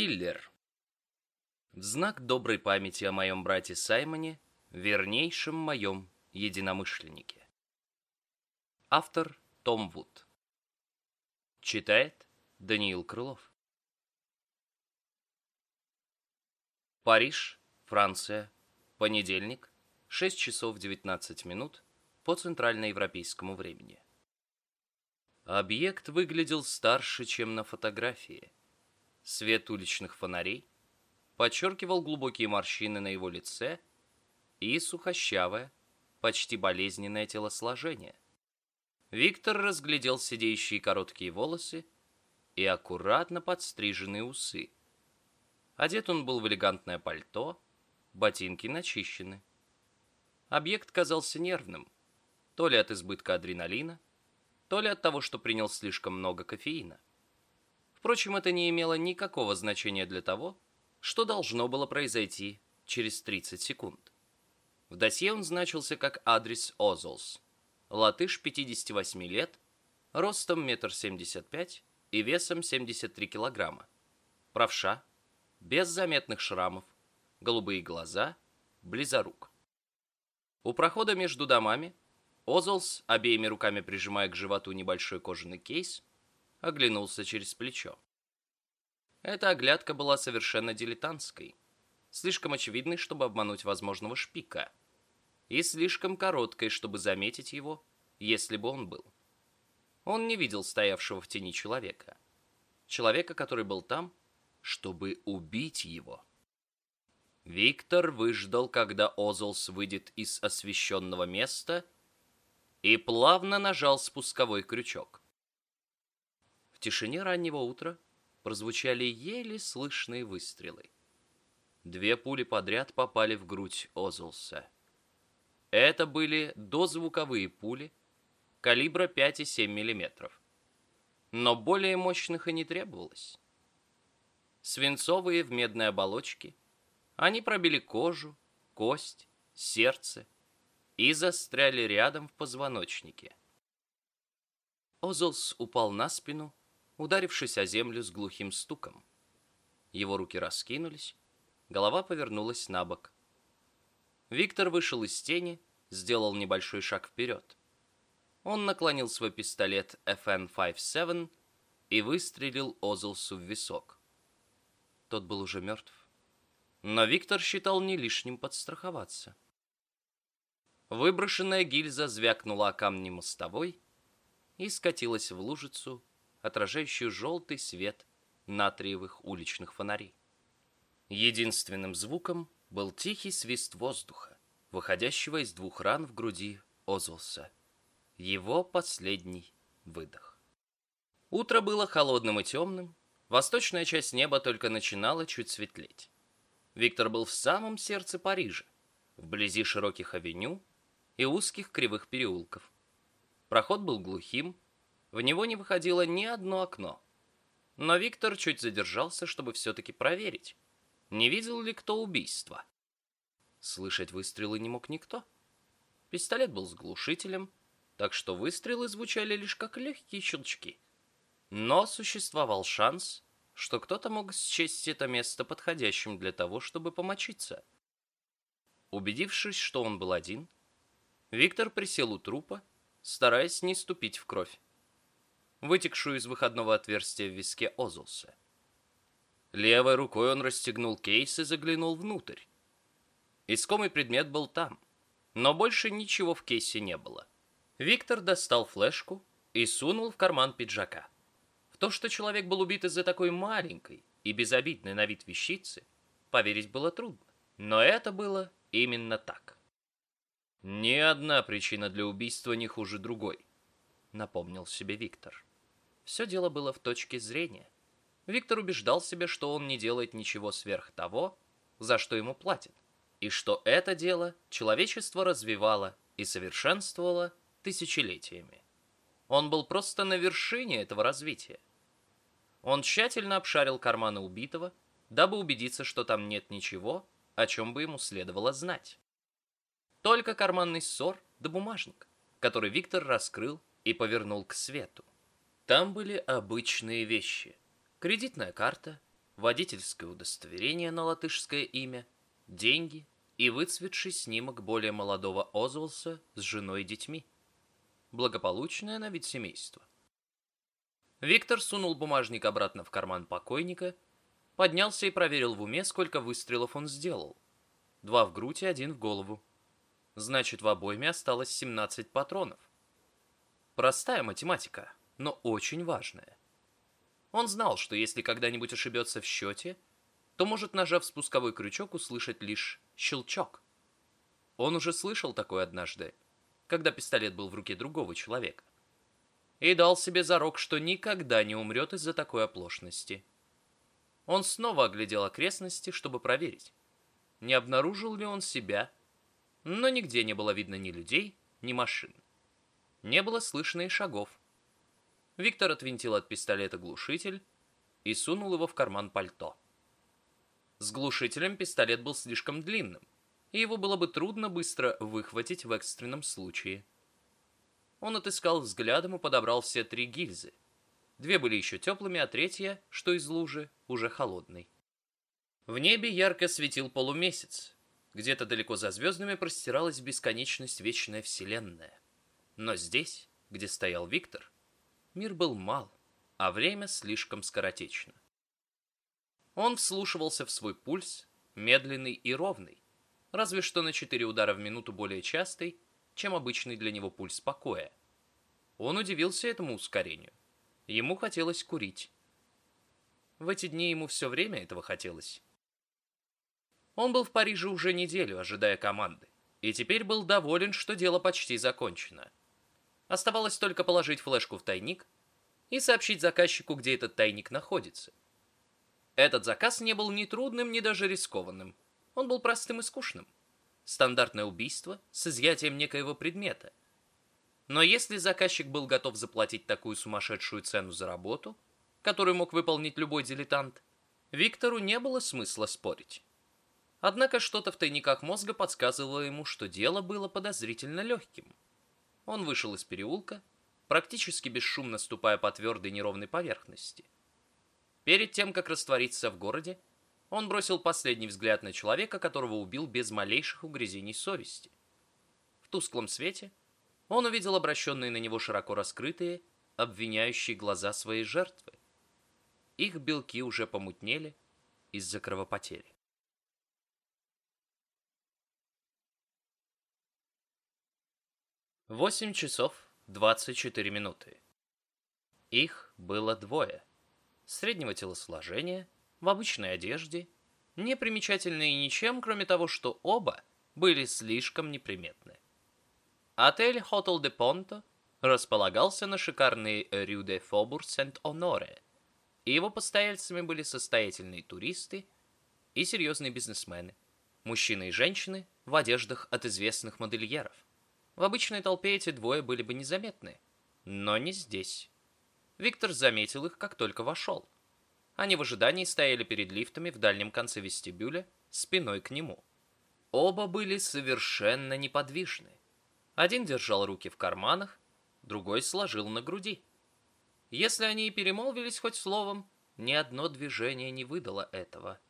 Киллер. В знак доброй памяти о моем брате Саймоне, вернейшем моем единомышленнике. Автор Том Вуд. Читает Даниил Крылов. Париж, Франция, понедельник, 6 часов 19 минут по центральноевропейскому времени. Объект выглядел старше, чем на фотографии. Свет уличных фонарей подчеркивал глубокие морщины на его лице и сухощавое, почти болезненное телосложение. Виктор разглядел сидеющие короткие волосы и аккуратно подстриженные усы. Одет он был в элегантное пальто, ботинки начищены. Объект казался нервным, то ли от избытка адреналина, то ли от того, что принял слишком много кофеина. Впрочем, это не имело никакого значения для того, что должно было произойти через 30 секунд. В досье он значился как адрес Озолс. Латыш 58 лет, ростом 1,75 м и весом 73 килограмма. Правша, без заметных шрамов, голубые глаза, близорук. У прохода между домами Озолс, обеими руками прижимая к животу небольшой кожаный кейс, оглянулся через плечо. Эта оглядка была совершенно дилетантской, слишком очевидной, чтобы обмануть возможного шпика, и слишком короткой, чтобы заметить его, если бы он был. Он не видел стоявшего в тени человека. Человека, который был там, чтобы убить его. Виктор выждал, когда Озолс выйдет из освещенного места, и плавно нажал спусковой крючок. В тишине раннего утра прозвучали еле слышные выстрелы. Две пули подряд попали в грудь Озулса. Это были дозвуковые пули калибра 5,7 мм. Но более мощных и не требовалось. Свинцовые в медной оболочке, они пробили кожу, кость, сердце и застряли рядом в позвоночнике. Озулс упал на спину ударившись о землю с глухим стуком. Его руки раскинулись, голова повернулась на бок. Виктор вышел из тени, сделал небольшой шаг вперед. Он наклонил свой пистолет FN-57 и выстрелил Озелсу в висок. Тот был уже мертв. Но Виктор считал не лишним подстраховаться. Выброшенная гильза звякнула о камни мостовой и скатилась в лужицу отражающую желтый свет натриевых уличных фонарей. Единственным звуком был тихий свист воздуха, выходящего из двух ран в груди Озулса. Его последний выдох. Утро было холодным и темным, восточная часть неба только начинала чуть светлеть. Виктор был в самом сердце Парижа, вблизи широких авеню и узких кривых переулков. Проход был глухим, в него не выходило ни одно окно. Но Виктор чуть задержался, чтобы все-таки проверить, не видел ли кто убийства. Слышать выстрелы не мог никто. Пистолет был с глушителем, так что выстрелы звучали лишь как легкие щелчки. Но существовал шанс, что кто-то мог счесть это место подходящим для того, чтобы помочиться. Убедившись, что он был один, Виктор присел у трупа, стараясь не ступить в кровь вытекшую из выходного отверстия в виске Озулса. Левой рукой он расстегнул кейс и заглянул внутрь. Искомый предмет был там, но больше ничего в кейсе не было. Виктор достал флешку и сунул в карман пиджака. В то, что человек был убит из-за такой маленькой и безобидной на вид вещицы, поверить было трудно. Но это было именно так. Ни одна причина для убийства не хуже другой, напомнил себе Виктор. Все дело было в точке зрения. Виктор убеждал себя, что он не делает ничего сверх того, за что ему платят, и что это дело человечество развивало и совершенствовало тысячелетиями. Он был просто на вершине этого развития. Он тщательно обшарил карманы убитого, дабы убедиться, что там нет ничего, о чем бы ему следовало знать. Только карманный ссор да бумажник, который Виктор раскрыл и повернул к свету. Там были обычные вещи. Кредитная карта, водительское удостоверение на латышское имя, деньги и выцветший снимок более молодого Озволса с женой и детьми. Благополучное на вид семейство. Виктор сунул бумажник обратно в карман покойника, поднялся и проверил в уме, сколько выстрелов он сделал. Два в грудь и один в голову. Значит, в обойме осталось 17 патронов. Простая математика, но очень важная. Он знал, что если когда-нибудь ошибется в счете, то может, нажав спусковой крючок, услышать лишь щелчок. Он уже слышал такое однажды, когда пистолет был в руке другого человека. И дал себе зарок, что никогда не умрет из-за такой оплошности. Он снова оглядел окрестности, чтобы проверить, не обнаружил ли он себя, но нигде не было видно ни людей, ни машин. Не было слышно и шагов. Виктор отвинтил от пистолета глушитель и сунул его в карман пальто. С глушителем пистолет был слишком длинным, и его было бы трудно быстро выхватить в экстренном случае. Он отыскал взглядом и подобрал все три гильзы. Две были еще теплыми, а третья, что из лужи, уже холодной. В небе ярко светил полумесяц. Где-то далеко за звездами простиралась бесконечность вечная вселенная. Но здесь, где стоял Виктор, Мир был мал, а время слишком скоротечно. Он вслушивался в свой пульс, медленный и ровный, разве что на 4 удара в минуту более частый, чем обычный для него пульс покоя. Он удивился этому ускорению. Ему хотелось курить. В эти дни ему все время этого хотелось. Он был в Париже уже неделю, ожидая команды, и теперь был доволен, что дело почти закончено. Оставалось только положить флешку в тайник и сообщить заказчику, где этот тайник находится. Этот заказ не был ни трудным, ни даже рискованным. Он был простым и скучным. Стандартное убийство с изъятием некоего предмета. Но если заказчик был готов заплатить такую сумасшедшую цену за работу, которую мог выполнить любой дилетант, Виктору не было смысла спорить. Однако что-то в тайниках мозга подсказывало ему, что дело было подозрительно легким. Он вышел из переулка, практически бесшумно ступая по твердой неровной поверхности. Перед тем, как раствориться в городе, он бросил последний взгляд на человека, которого убил без малейших угрызений совести. В тусклом свете он увидел обращенные на него широко раскрытые, обвиняющие глаза своей жертвы. Их белки уже помутнели из-за кровопотери. 8 часов 24 минуты. Их было двое. Среднего телосложения, в обычной одежде, не примечательные ничем, кроме того, что оба были слишком неприметны. Отель Hotel de Ponto располагался на шикарной Рю де Фобур Сент-Оноре, и его постояльцами были состоятельные туристы и серьезные бизнесмены, мужчины и женщины в одеждах от известных модельеров. В обычной толпе эти двое были бы незаметны. Но не здесь. Виктор заметил их, как только вошел. Они в ожидании стояли перед лифтами в дальнем конце вестибюля, спиной к нему. Оба были совершенно неподвижны. Один держал руки в карманах, другой сложил на груди. Если они и перемолвились хоть словом, ни одно движение не выдало этого.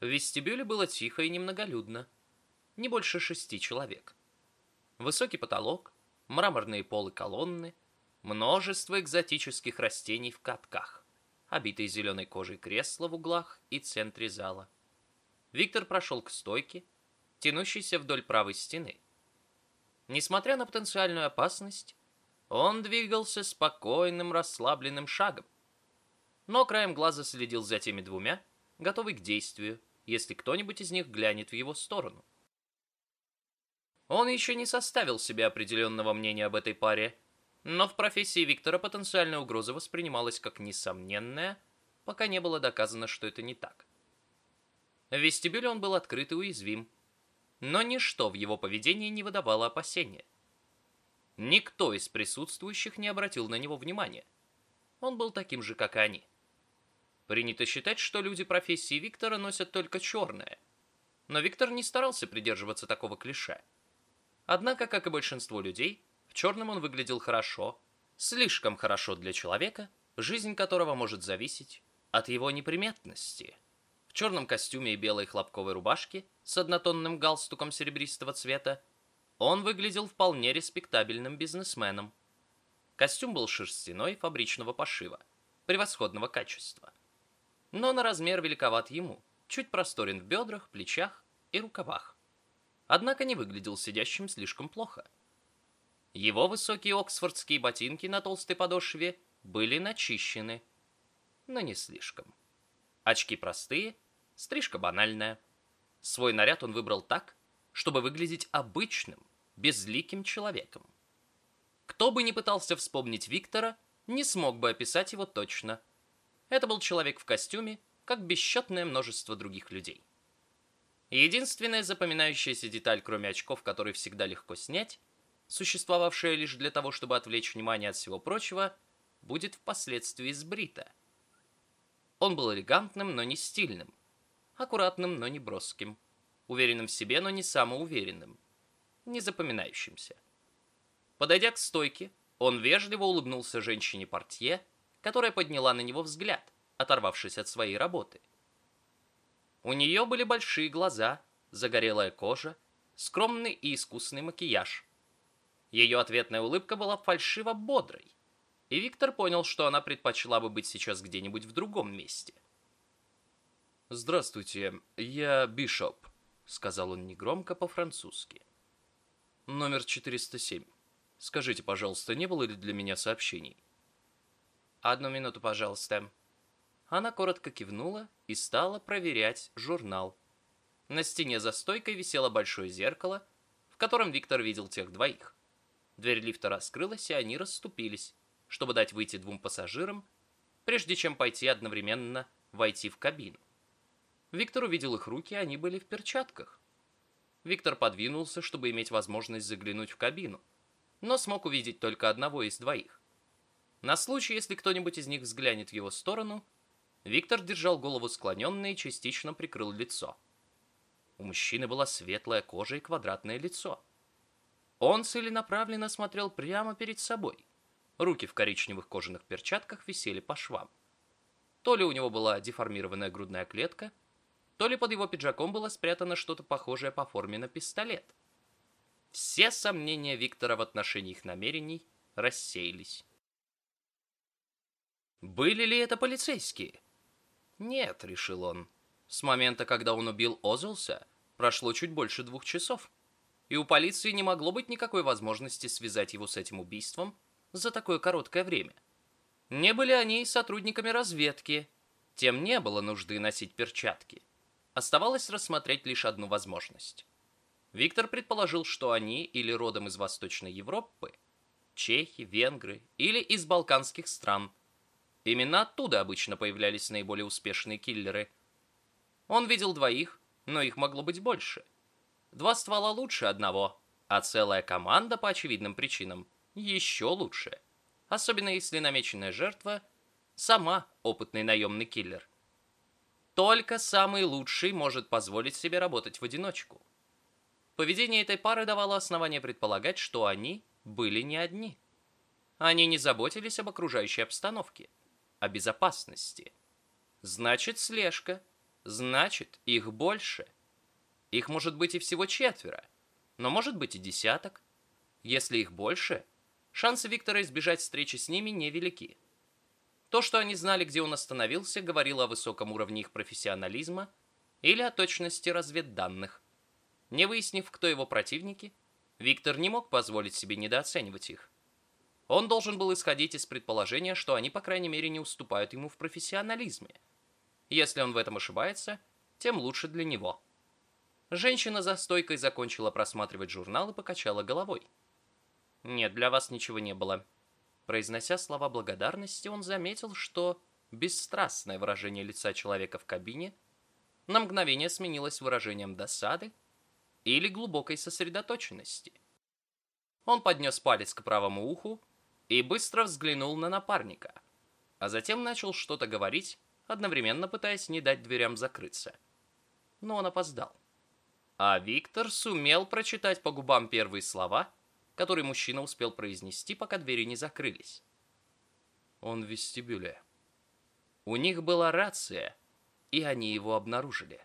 В вестибюле было тихо и немноголюдно. Не больше шести человек. Высокий потолок, мраморные полы колонны, множество экзотических растений в катках, обитые зеленой кожей кресла в углах и центре зала. Виктор прошел к стойке, тянущейся вдоль правой стены. Несмотря на потенциальную опасность, он двигался спокойным, расслабленным шагом. Но краем глаза следил за теми двумя, готовый к действию, если кто-нибудь из них глянет в его сторону. Он еще не составил себе определенного мнения об этой паре, но в профессии Виктора потенциальная угроза воспринималась как несомненная, пока не было доказано, что это не так. В вестибюле он был открыт и уязвим, но ничто в его поведении не выдавало опасения. Никто из присутствующих не обратил на него внимания. Он был таким же, как и они. Принято считать, что люди профессии Виктора носят только черное. Но Виктор не старался придерживаться такого клише – Однако, как и большинство людей, в черном он выглядел хорошо, слишком хорошо для человека, жизнь которого может зависеть от его неприметности. В черном костюме и белой хлопковой рубашке с однотонным галстуком серебристого цвета он выглядел вполне респектабельным бизнесменом. Костюм был шерстяной, фабричного пошива, превосходного качества. Но на размер великоват ему, чуть просторен в бедрах, плечах и рукавах. Однако не выглядел сидящим слишком плохо. Его высокие оксфордские ботинки на толстой подошве были начищены, но не слишком. Очки простые, стрижка банальная. Свой наряд он выбрал так, чтобы выглядеть обычным, безликим человеком. Кто бы ни пытался вспомнить Виктора, не смог бы описать его точно. Это был человек в костюме, как бесчетное множество других людей. Единственная запоминающаяся деталь, кроме очков, которые всегда легко снять, существовавшая лишь для того, чтобы отвлечь внимание от всего прочего, будет впоследствии сбрита. Он был элегантным, но не стильным, аккуратным, но не броским, уверенным в себе, но не самоуверенным, не запоминающимся. Подойдя к стойке, он вежливо улыбнулся женщине-портье, которая подняла на него взгляд, оторвавшись от своей работы – у нее были большие глаза, загорелая кожа, скромный и искусный макияж. Ее ответная улыбка была фальшиво бодрой, и Виктор понял, что она предпочла бы быть сейчас где-нибудь в другом месте. «Здравствуйте, я Бишоп», — сказал он негромко по-французски. «Номер 407. Скажите, пожалуйста, не было ли для меня сообщений?» «Одну минуту, пожалуйста», она коротко кивнула и стала проверять журнал. На стене за стойкой висело большое зеркало, в котором Виктор видел тех двоих. Дверь лифта раскрылась, и они расступились, чтобы дать выйти двум пассажирам, прежде чем пойти одновременно войти в кабину. Виктор увидел их руки, они были в перчатках. Виктор подвинулся, чтобы иметь возможность заглянуть в кабину, но смог увидеть только одного из двоих. На случай, если кто-нибудь из них взглянет в его сторону, Виктор держал голову склоненно и частично прикрыл лицо. У мужчины была светлая кожа и квадратное лицо. Он целенаправленно смотрел прямо перед собой. Руки в коричневых кожаных перчатках висели по швам. То ли у него была деформированная грудная клетка, то ли под его пиджаком было спрятано что-то похожее по форме на пистолет. Все сомнения Виктора в отношении их намерений рассеялись. Были ли это полицейские? Нет, решил он. С момента, когда он убил Озелса, прошло чуть больше двух часов. И у полиции не могло быть никакой возможности связать его с этим убийством за такое короткое время. Не были они и сотрудниками разведки. Тем не было нужды носить перчатки. Оставалось рассмотреть лишь одну возможность. Виктор предположил, что они или родом из Восточной Европы, чехи, венгры или из балканских стран – Именно оттуда обычно появлялись наиболее успешные киллеры. Он видел двоих, но их могло быть больше. Два ствола лучше одного, а целая команда по очевидным причинам еще лучше. Особенно если намеченная жертва сама опытный наемный киллер. Только самый лучший может позволить себе работать в одиночку. Поведение этой пары давало основание предполагать, что они были не одни. Они не заботились об окружающей обстановке о безопасности. Значит, слежка. Значит, их больше. Их может быть и всего четверо, но может быть и десяток. Если их больше, шансы Виктора избежать встречи с ними невелики. То, что они знали, где он остановился, говорило о высоком уровне их профессионализма или о точности разведданных. Не выяснив, кто его противники, Виктор не мог позволить себе недооценивать их. Он должен был исходить из предположения, что они, по крайней мере, не уступают ему в профессионализме. Если он в этом ошибается, тем лучше для него. Женщина за стойкой закончила просматривать журнал и покачала головой. «Нет, для вас ничего не было». Произнося слова благодарности, он заметил, что бесстрастное выражение лица человека в кабине на мгновение сменилось выражением досады или глубокой сосредоточенности. Он поднес палец к правому уху и быстро взглянул на напарника, а затем начал что-то говорить, одновременно пытаясь не дать дверям закрыться. Но он опоздал. А Виктор сумел прочитать по губам первые слова, которые мужчина успел произнести, пока двери не закрылись. Он в вестибюле. У них была рация, и они его обнаружили.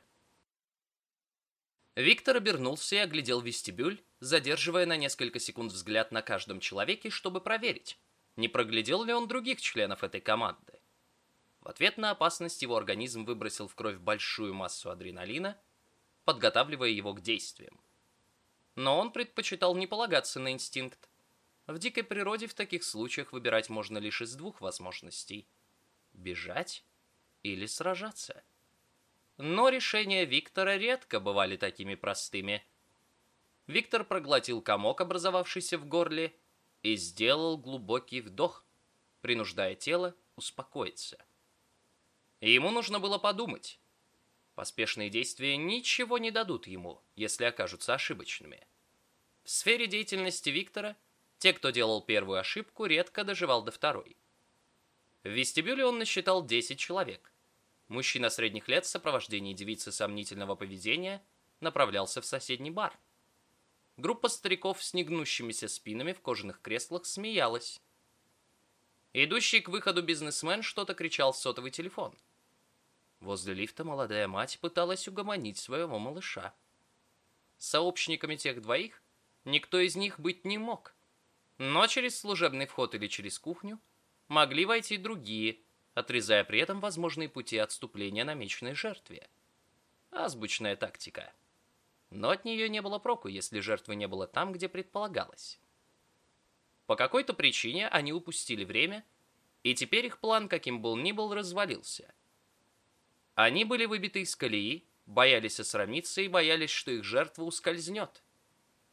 Виктор обернулся и оглядел вестибюль, задерживая на несколько секунд взгляд на каждом человеке, чтобы проверить, не проглядел ли он других членов этой команды. В ответ на опасность его организм выбросил в кровь большую массу адреналина, подготавливая его к действиям. Но он предпочитал не полагаться на инстинкт. В дикой природе в таких случаях выбирать можно лишь из двух возможностей – бежать или сражаться. Но решения Виктора редко бывали такими простыми. Виктор проглотил комок, образовавшийся в горле, и сделал глубокий вдох, принуждая тело успокоиться. ему нужно было подумать. Поспешные действия ничего не дадут ему, если окажутся ошибочными. В сфере деятельности Виктора те, кто делал первую ошибку, редко доживал до второй. В вестибюле он насчитал 10 человек. Мужчина средних лет в сопровождении девицы сомнительного поведения направлялся в соседний бар. Группа стариков с негнущимися спинами в кожаных креслах смеялась. Идущий к выходу бизнесмен что-то кричал в сотовый телефон. Возле лифта молодая мать пыталась угомонить своего малыша. Сообщниками тех двоих никто из них быть не мог. Но через служебный вход или через кухню могли войти другие, отрезая при этом возможные пути отступления намеченной жертве. Азбучная тактика. Но от нее не было проку, если жертвы не было там, где предполагалось. По какой-то причине они упустили время, и теперь их план, каким был ни был, развалился. Они были выбиты из колеи, боялись осрамиться и боялись, что их жертва ускользнет.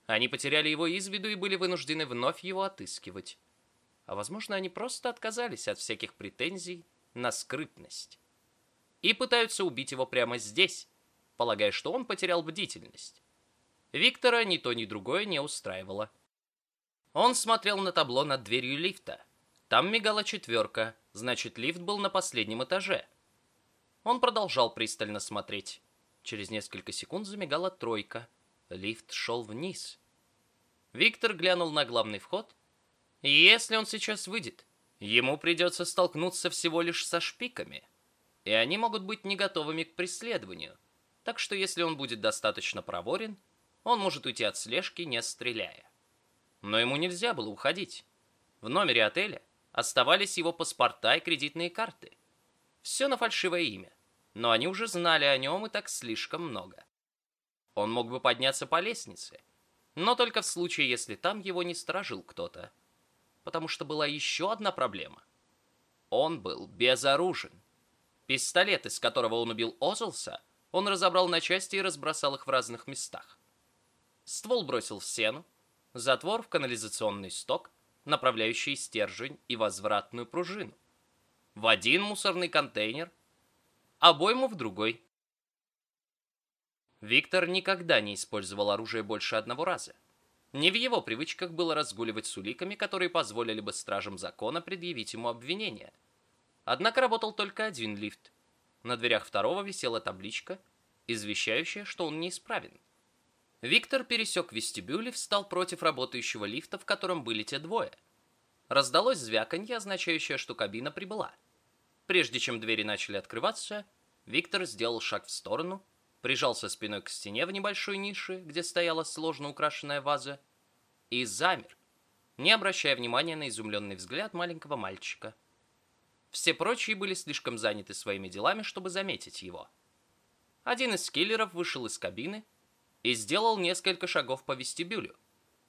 Они потеряли его из виду и были вынуждены вновь его отыскивать. А возможно, они просто отказались от всяких претензий на скрытность. И пытаются убить его прямо здесь, полагая, что он потерял бдительность. Виктора ни то, ни другое не устраивало. Он смотрел на табло над дверью лифта. Там мигала четверка, значит, лифт был на последнем этаже. Он продолжал пристально смотреть. Через несколько секунд замигала тройка. Лифт шел вниз. Виктор глянул на главный вход. Если он сейчас выйдет, ему придется столкнуться всего лишь со шпиками. И они могут быть не готовыми к преследованию. Так что если он будет достаточно проворен, он может уйти от слежки, не стреляя. Но ему нельзя было уходить. В номере отеля оставались его паспорта и кредитные карты. Все на фальшивое имя. Но они уже знали о нем и так слишком много. Он мог бы подняться по лестнице, но только в случае, если там его не сторожил кто-то. Потому что была еще одна проблема. Он был безоружен. Пистолет, из которого он убил Озлса, он разобрал на части и разбросал их в разных местах. Ствол бросил в сену, затвор в канализационный сток, направляющий стержень и возвратную пружину. В один мусорный контейнер, обойму в другой. Виктор никогда не использовал оружие больше одного раза. Не в его привычках было разгуливать с уликами, которые позволили бы стражам закона предъявить ему обвинение. Однако работал только один лифт, на дверях второго висела табличка, извещающая, что он неисправен. Виктор пересек вестибюль и встал против работающего лифта, в котором были те двое. Раздалось звяканье, означающее, что кабина прибыла. Прежде чем двери начали открываться, Виктор сделал шаг в сторону, прижался спиной к стене в небольшой нише, где стояла сложно украшенная ваза, и замер, не обращая внимания на изумленный взгляд маленького мальчика. Все прочие были слишком заняты своими делами, чтобы заметить его. Один из киллеров вышел из кабины и сделал несколько шагов по вестибюлю,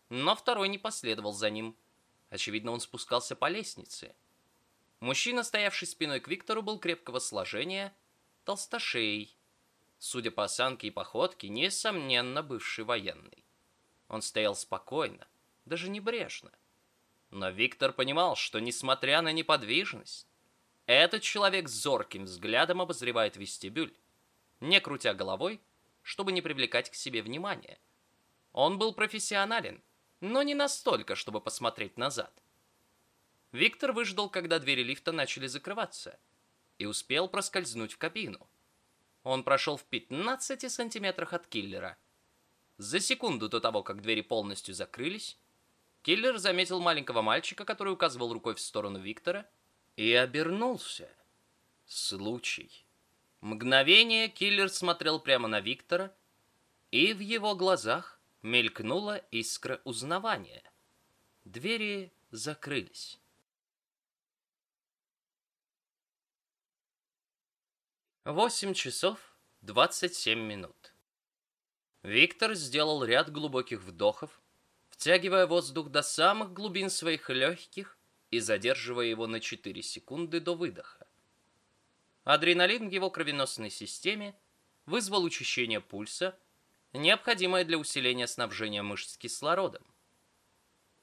но второй не последовал за ним. Очевидно, он спускался по лестнице. Мужчина, стоявший спиной к Виктору, был крепкого сложения, толстошеей. Судя по осанке и походке, несомненно, бывший военный. Он стоял спокойно, даже небрежно. Но Виктор понимал, что, несмотря на неподвижность, этот человек зорким взглядом обозревает вестибюль, не крутя головой, чтобы не привлекать к себе внимания. Он был профессионален, но не настолько, чтобы посмотреть назад. Виктор выждал, когда двери лифта начали закрываться, и успел проскользнуть в кабину. Он прошел в 15 сантиметрах от киллера. За секунду до того, как двери полностью закрылись, киллер заметил маленького мальчика, который указывал рукой в сторону Виктора, и обернулся. Случай. Мгновение киллер смотрел прямо на Виктора, и в его глазах мелькнула искра узнавания. Двери закрылись. Восемь часов двадцать семь минут. Виктор сделал ряд глубоких вдохов, втягивая воздух до самых глубин своих легких и задерживая его на 4 секунды до выдоха. Адреналин в его кровеносной системе вызвал учащение пульса, необходимое для усиления снабжения мышц кислородом.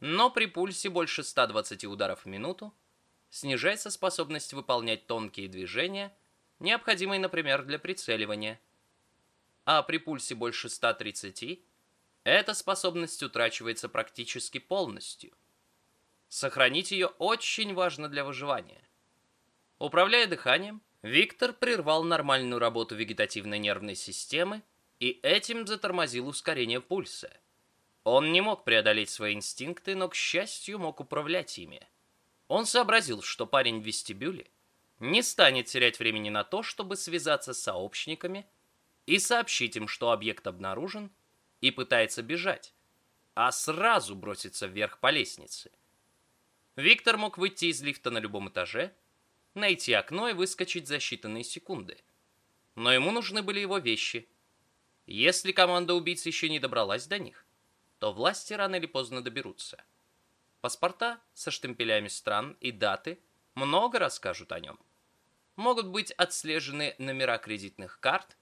Но при пульсе больше 120 ударов в минуту снижается способность выполнять тонкие движения, необходимые, например, для прицеливания. А при пульсе больше 130 эта способность утрачивается практически полностью. Сохранить ее очень важно для выживания. Управляя дыханием, Виктор прервал нормальную работу вегетативной нервной системы и этим затормозил ускорение пульса. Он не мог преодолеть свои инстинкты, но, к счастью, мог управлять ими. Он сообразил, что парень в вестибюле не станет терять времени на то, чтобы связаться с сообщниками и сообщить им, что объект обнаружен и пытается бежать, а сразу броситься вверх по лестнице. Виктор мог выйти из лифта на любом этаже, найти окно и выскочить за считанные секунды. Но ему нужны были его вещи. Если команда убийц еще не добралась до них, то власти рано или поздно доберутся. Паспорта со штемпелями стран и даты много расскажут о нем. Могут быть отслежены номера кредитных карт,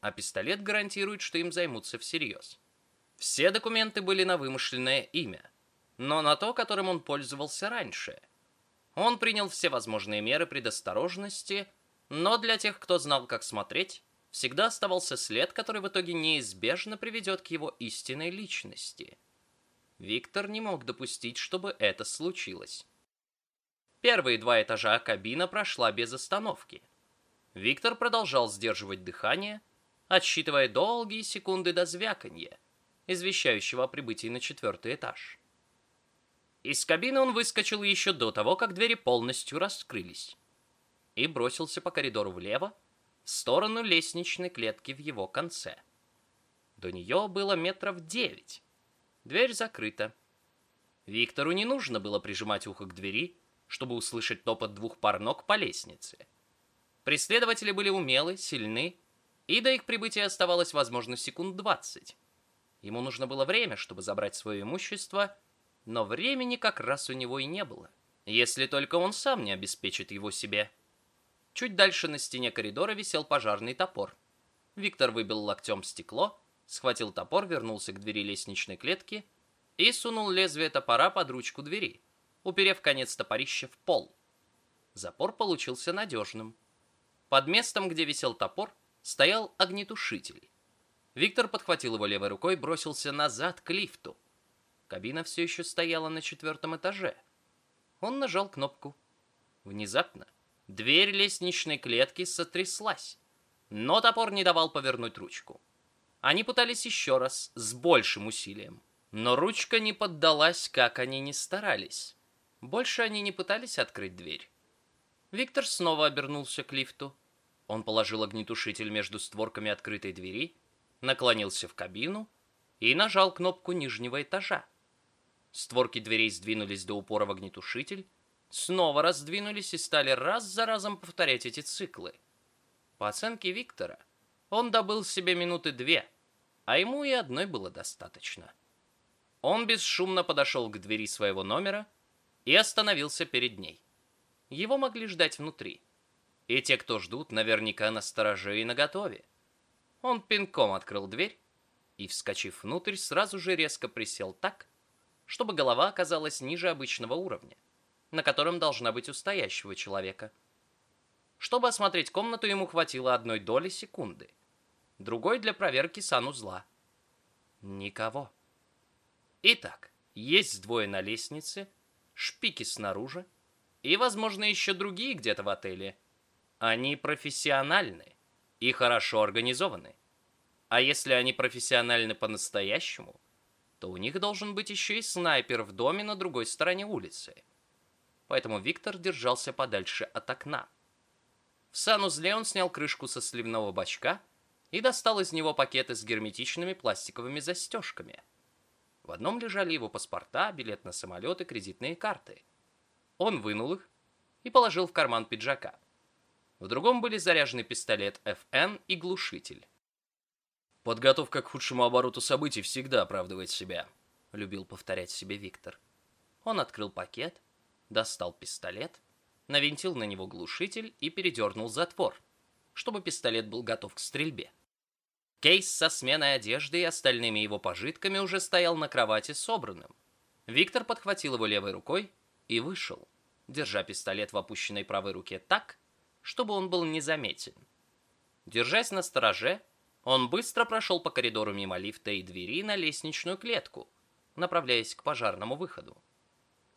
а пистолет гарантирует, что им займутся всерьез. Все документы были на вымышленное имя, но на то, которым он пользовался раньше – он принял все возможные меры предосторожности, но для тех, кто знал, как смотреть, всегда оставался след, который в итоге неизбежно приведет к его истинной личности. Виктор не мог допустить, чтобы это случилось. Первые два этажа кабина прошла без остановки. Виктор продолжал сдерживать дыхание, отсчитывая долгие секунды до звяканья, извещающего о прибытии на четвертый этаж. Из кабины он выскочил еще до того, как двери полностью раскрылись. И бросился по коридору влево, в сторону лестничной клетки в его конце. До нее было метров девять. Дверь закрыта. Виктору не нужно было прижимать ухо к двери, чтобы услышать топот двух пар ног по лестнице. Преследователи были умелы, сильны, и до их прибытия оставалось, возможно, секунд двадцать. Ему нужно было время, чтобы забрать свое имущество но времени как раз у него и не было, если только он сам не обеспечит его себе. Чуть дальше на стене коридора висел пожарный топор. Виктор выбил локтем стекло, схватил топор, вернулся к двери лестничной клетки и сунул лезвие топора под ручку двери, уперев конец топорища в пол. Запор получился надежным. Под местом, где висел топор, стоял огнетушитель. Виктор подхватил его левой рукой бросился назад к лифту. Кабина все еще стояла на четвертом этаже. Он нажал кнопку. Внезапно дверь лестничной клетки сотряслась, но топор не давал повернуть ручку. Они пытались еще раз, с большим усилием. Но ручка не поддалась, как они ни старались. Больше они не пытались открыть дверь. Виктор снова обернулся к лифту. Он положил огнетушитель между створками открытой двери, наклонился в кабину и нажал кнопку нижнего этажа. Створки дверей сдвинулись до упора в огнетушитель, снова раздвинулись и стали раз за разом повторять эти циклы. По оценке Виктора, он добыл себе минуты две, а ему и одной было достаточно. Он бесшумно подошел к двери своего номера и остановился перед ней. Его могли ждать внутри. И те, кто ждут, наверняка на стороже и наготове. Он пинком открыл дверь и, вскочив внутрь, сразу же резко присел так, чтобы голова оказалась ниже обычного уровня, на котором должна быть у стоящего человека. Чтобы осмотреть комнату, ему хватило одной доли секунды, другой для проверки санузла. Никого. Итак, есть двое на лестнице, шпики снаружи и, возможно, еще другие где-то в отеле. Они профессиональны и хорошо организованы. А если они профессиональны по-настоящему, то у них должен быть еще и снайпер в доме на другой стороне улицы. Поэтому Виктор держался подальше от окна. В санузле он снял крышку со сливного бачка и достал из него пакеты с герметичными пластиковыми застежками. В одном лежали его паспорта, билет на самолет и кредитные карты. Он вынул их и положил в карман пиджака. В другом были заряженный пистолет FN и глушитель. «Подготовка к худшему обороту событий всегда оправдывает себя», — любил повторять себе Виктор. Он открыл пакет, достал пистолет навинтил на него глушитель и передернул затвор, чтобы пистолет был готов к стрельбе. Кейс со сменой одежды и остальными его пожитками уже стоял на кровати собранным. Виктор подхватил его левой рукой и вышел, держа пистолет в опущенной правой руке так, чтобы он был незаметен. Держась на стороже, он быстро прошел по коридору мимо лифта и двери на лестничную клетку, направляясь к пожарному выходу.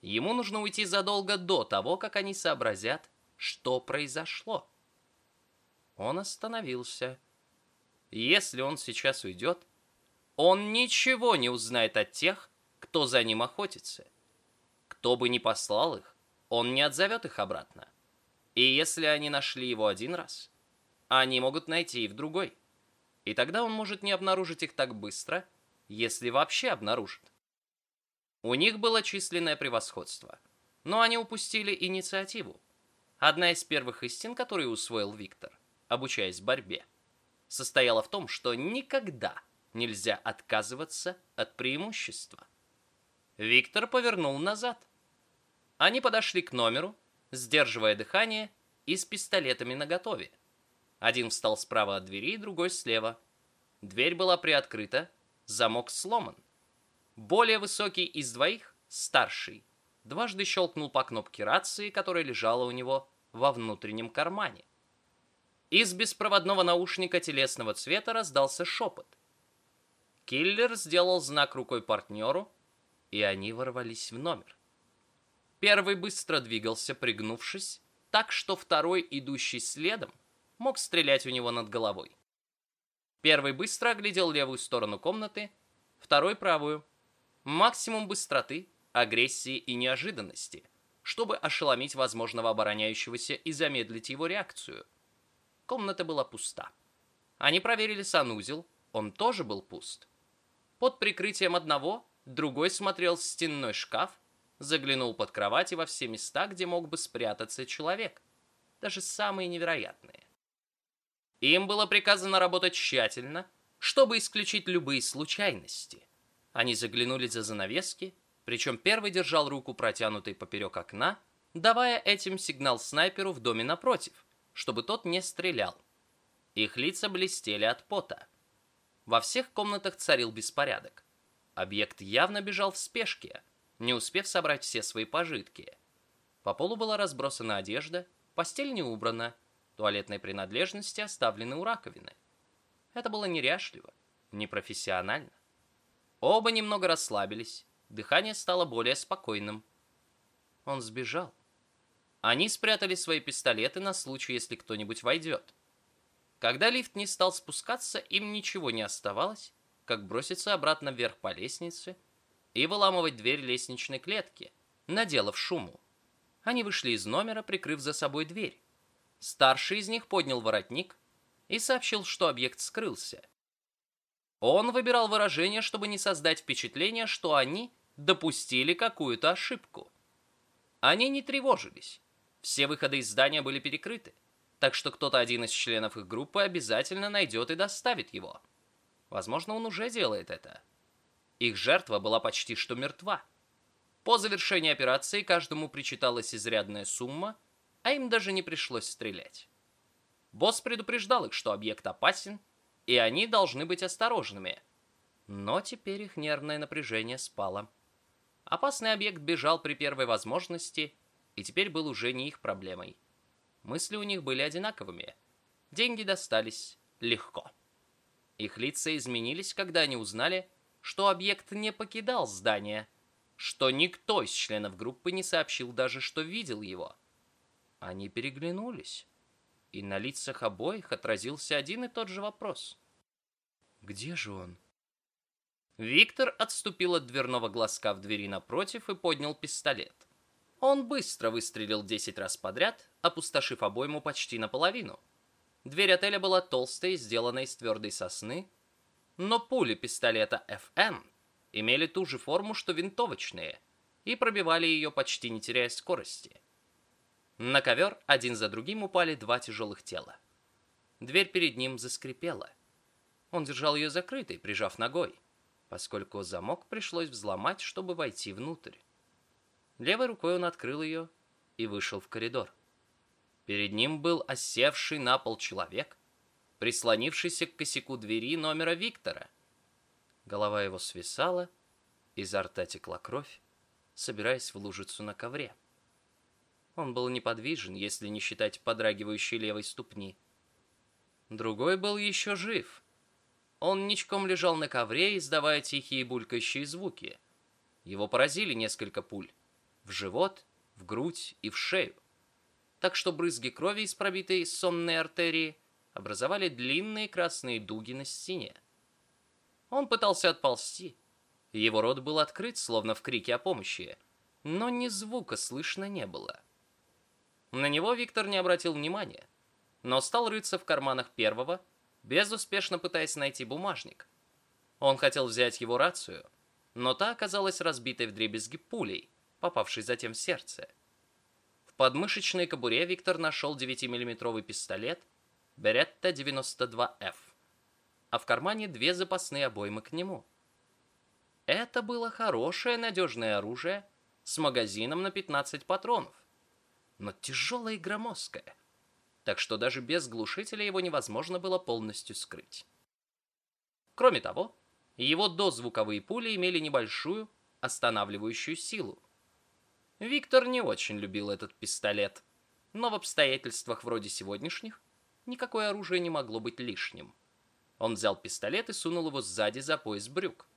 Ему нужно уйти задолго до того, как они сообразят, что произошло. Он остановился. Если он сейчас уйдет, он ничего не узнает от тех, кто за ним охотится. Кто бы ни послал их, он не отзовет их обратно. И если они нашли его один раз, они могут найти и в другой. И тогда он может не обнаружить их так быстро, если вообще обнаружит. У них было численное превосходство, но они упустили инициативу. Одна из первых истин, которые усвоил Виктор, обучаясь борьбе, состояла в том, что никогда нельзя отказываться от преимущества. Виктор повернул назад. Они подошли к номеру, сдерживая дыхание и с пистолетами наготове. Один встал справа от двери, другой слева. Дверь была приоткрыта, замок сломан. Более высокий из двоих, старший, дважды щелкнул по кнопке рации, которая лежала у него во внутреннем кармане. Из беспроводного наушника телесного цвета раздался шепот. Киллер сделал знак рукой партнеру, и они ворвались в номер. Первый быстро двигался, пригнувшись, так что второй, идущий следом, мог стрелять у него над головой. Первый быстро оглядел левую сторону комнаты, второй правую — максимум быстроты, агрессии и неожиданности, чтобы ошеломить возможного обороняющегося и замедлить его реакцию. Комната была пуста. Они проверили санузел, он тоже был пуст. Под прикрытием одного другой смотрел в стенной шкаф, заглянул под кровать и во все места, где мог бы спрятаться человек, даже самые невероятные. Им было приказано работать тщательно, чтобы исключить любые случайности. Они заглянули за занавески, причем первый держал руку протянутой поперек окна, давая этим сигнал снайперу в доме напротив, чтобы тот не стрелял. Их лица блестели от пота. Во всех комнатах царил беспорядок. Объект явно бежал в спешке, не успев собрать все свои пожитки. По полу была разбросана одежда, постель не убрана, туалетные принадлежности оставлены у раковины. Это было неряшливо, непрофессионально. Оба немного расслабились, дыхание стало более спокойным. Он сбежал. Они спрятали свои пистолеты на случай, если кто-нибудь войдет. Когда лифт не стал спускаться, им ничего не оставалось, как броситься обратно вверх по лестнице и выламывать дверь лестничной клетки, наделав шуму. Они вышли из номера, прикрыв за собой дверь. Старший из них поднял воротник и сообщил, что объект скрылся. Он выбирал выражения, чтобы не создать впечатление, что они допустили какую-то ошибку. Они не тревожились. Все выходы из здания были перекрыты, так что кто-то один из членов их группы обязательно найдет и доставит его. Возможно, он уже делает это. Их жертва была почти что мертва. По завершении операции каждому причиталась изрядная сумма, а им даже не пришлось стрелять. Босс предупреждал их, что объект опасен, и они должны быть осторожными. Но теперь их нервное напряжение спало. Опасный объект бежал при первой возможности, и теперь был уже не их проблемой. Мысли у них были одинаковыми. Деньги достались легко. Их лица изменились, когда они узнали, что объект не покидал здание, что никто из членов группы не сообщил даже, что видел его. Они переглянулись и на лицах обоих отразился один и тот же вопрос. «Где же он?» Виктор отступил от дверного глазка в двери напротив и поднял пистолет. Он быстро выстрелил 10 раз подряд, опустошив обойму почти наполовину. Дверь отеля была толстой, сделанной из твердой сосны, но пули пистолета FN имели ту же форму, что винтовочные, и пробивали ее почти не теряя скорости. На ковер один за другим упали два тяжелых тела. Дверь перед ним заскрипела. Он держал ее закрытой, прижав ногой, поскольку замок пришлось взломать, чтобы войти внутрь. Левой рукой он открыл ее и вышел в коридор. Перед ним был осевший на пол человек, прислонившийся к косяку двери номера Виктора. Голова его свисала, изо рта текла кровь, собираясь в лужицу на ковре. Он был неподвижен, если не считать подрагивающей левой ступни. Другой был еще жив. Он ничком лежал на ковре, издавая тихие булькающие звуки. Его поразили несколько пуль. В живот, в грудь и в шею. Так что брызги крови из пробитой сонной артерии образовали длинные красные дуги на стене. Он пытался отползти. Его рот был открыт, словно в крике о помощи, но ни звука слышно не было. На него Виктор не обратил внимания, но стал рыться в карманах первого, безуспешно пытаясь найти бумажник. Он хотел взять его рацию, но та оказалась разбитой вдребезги пулей, попавшей затем в сердце. В подмышечной кобуре Виктор нашел 9-миллиметровый пистолет Беретта 92F, а в кармане две запасные обоймы к нему. Это было хорошее надежное оружие с магазином на 15 патронов, но тяжелое и громоздкое – так что даже без глушителя его невозможно было полностью скрыть. Кроме того, его дозвуковые пули имели небольшую останавливающую силу. Виктор не очень любил этот пистолет, но в обстоятельствах вроде сегодняшних никакое оружие не могло быть лишним. Он взял пистолет и сунул его сзади за пояс брюк.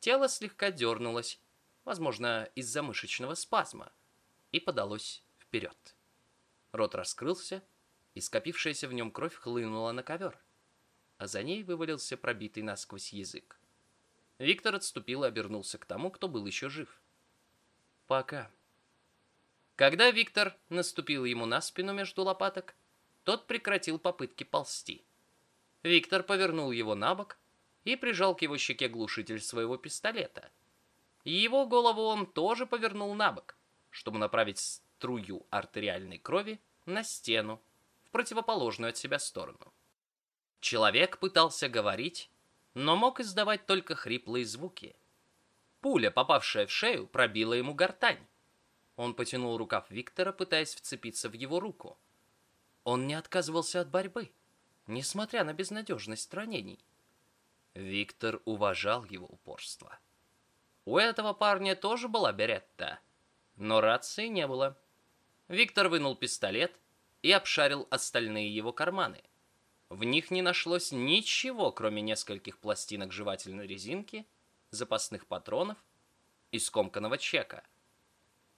Тело слегка дернулось, возможно, из-за мышечного спазма, и подалось вперед. Рот раскрылся, и скопившаяся в нем кровь хлынула на ковер, а за ней вывалился пробитый насквозь язык. Виктор отступил и обернулся к тому, кто был еще жив. «Пока». Когда Виктор наступил ему на спину между лопаток, тот прекратил попытки ползти. Виктор повернул его на бок и прижал к его щеке глушитель своего пистолета. Его голову он тоже повернул на бок, чтобы направить струю артериальной крови на стену противоположную от себя сторону. Человек пытался говорить, но мог издавать только хриплые звуки. Пуля, попавшая в шею, пробила ему гортань. Он потянул рукав Виктора, пытаясь вцепиться в его руку. Он не отказывался от борьбы, несмотря на безнадежность ранений. Виктор уважал его упорство. У этого парня тоже была беретта, но рации не было. Виктор вынул пистолет и обшарил остальные его карманы. В них не нашлось ничего, кроме нескольких пластинок жевательной резинки, запасных патронов и скомканного чека.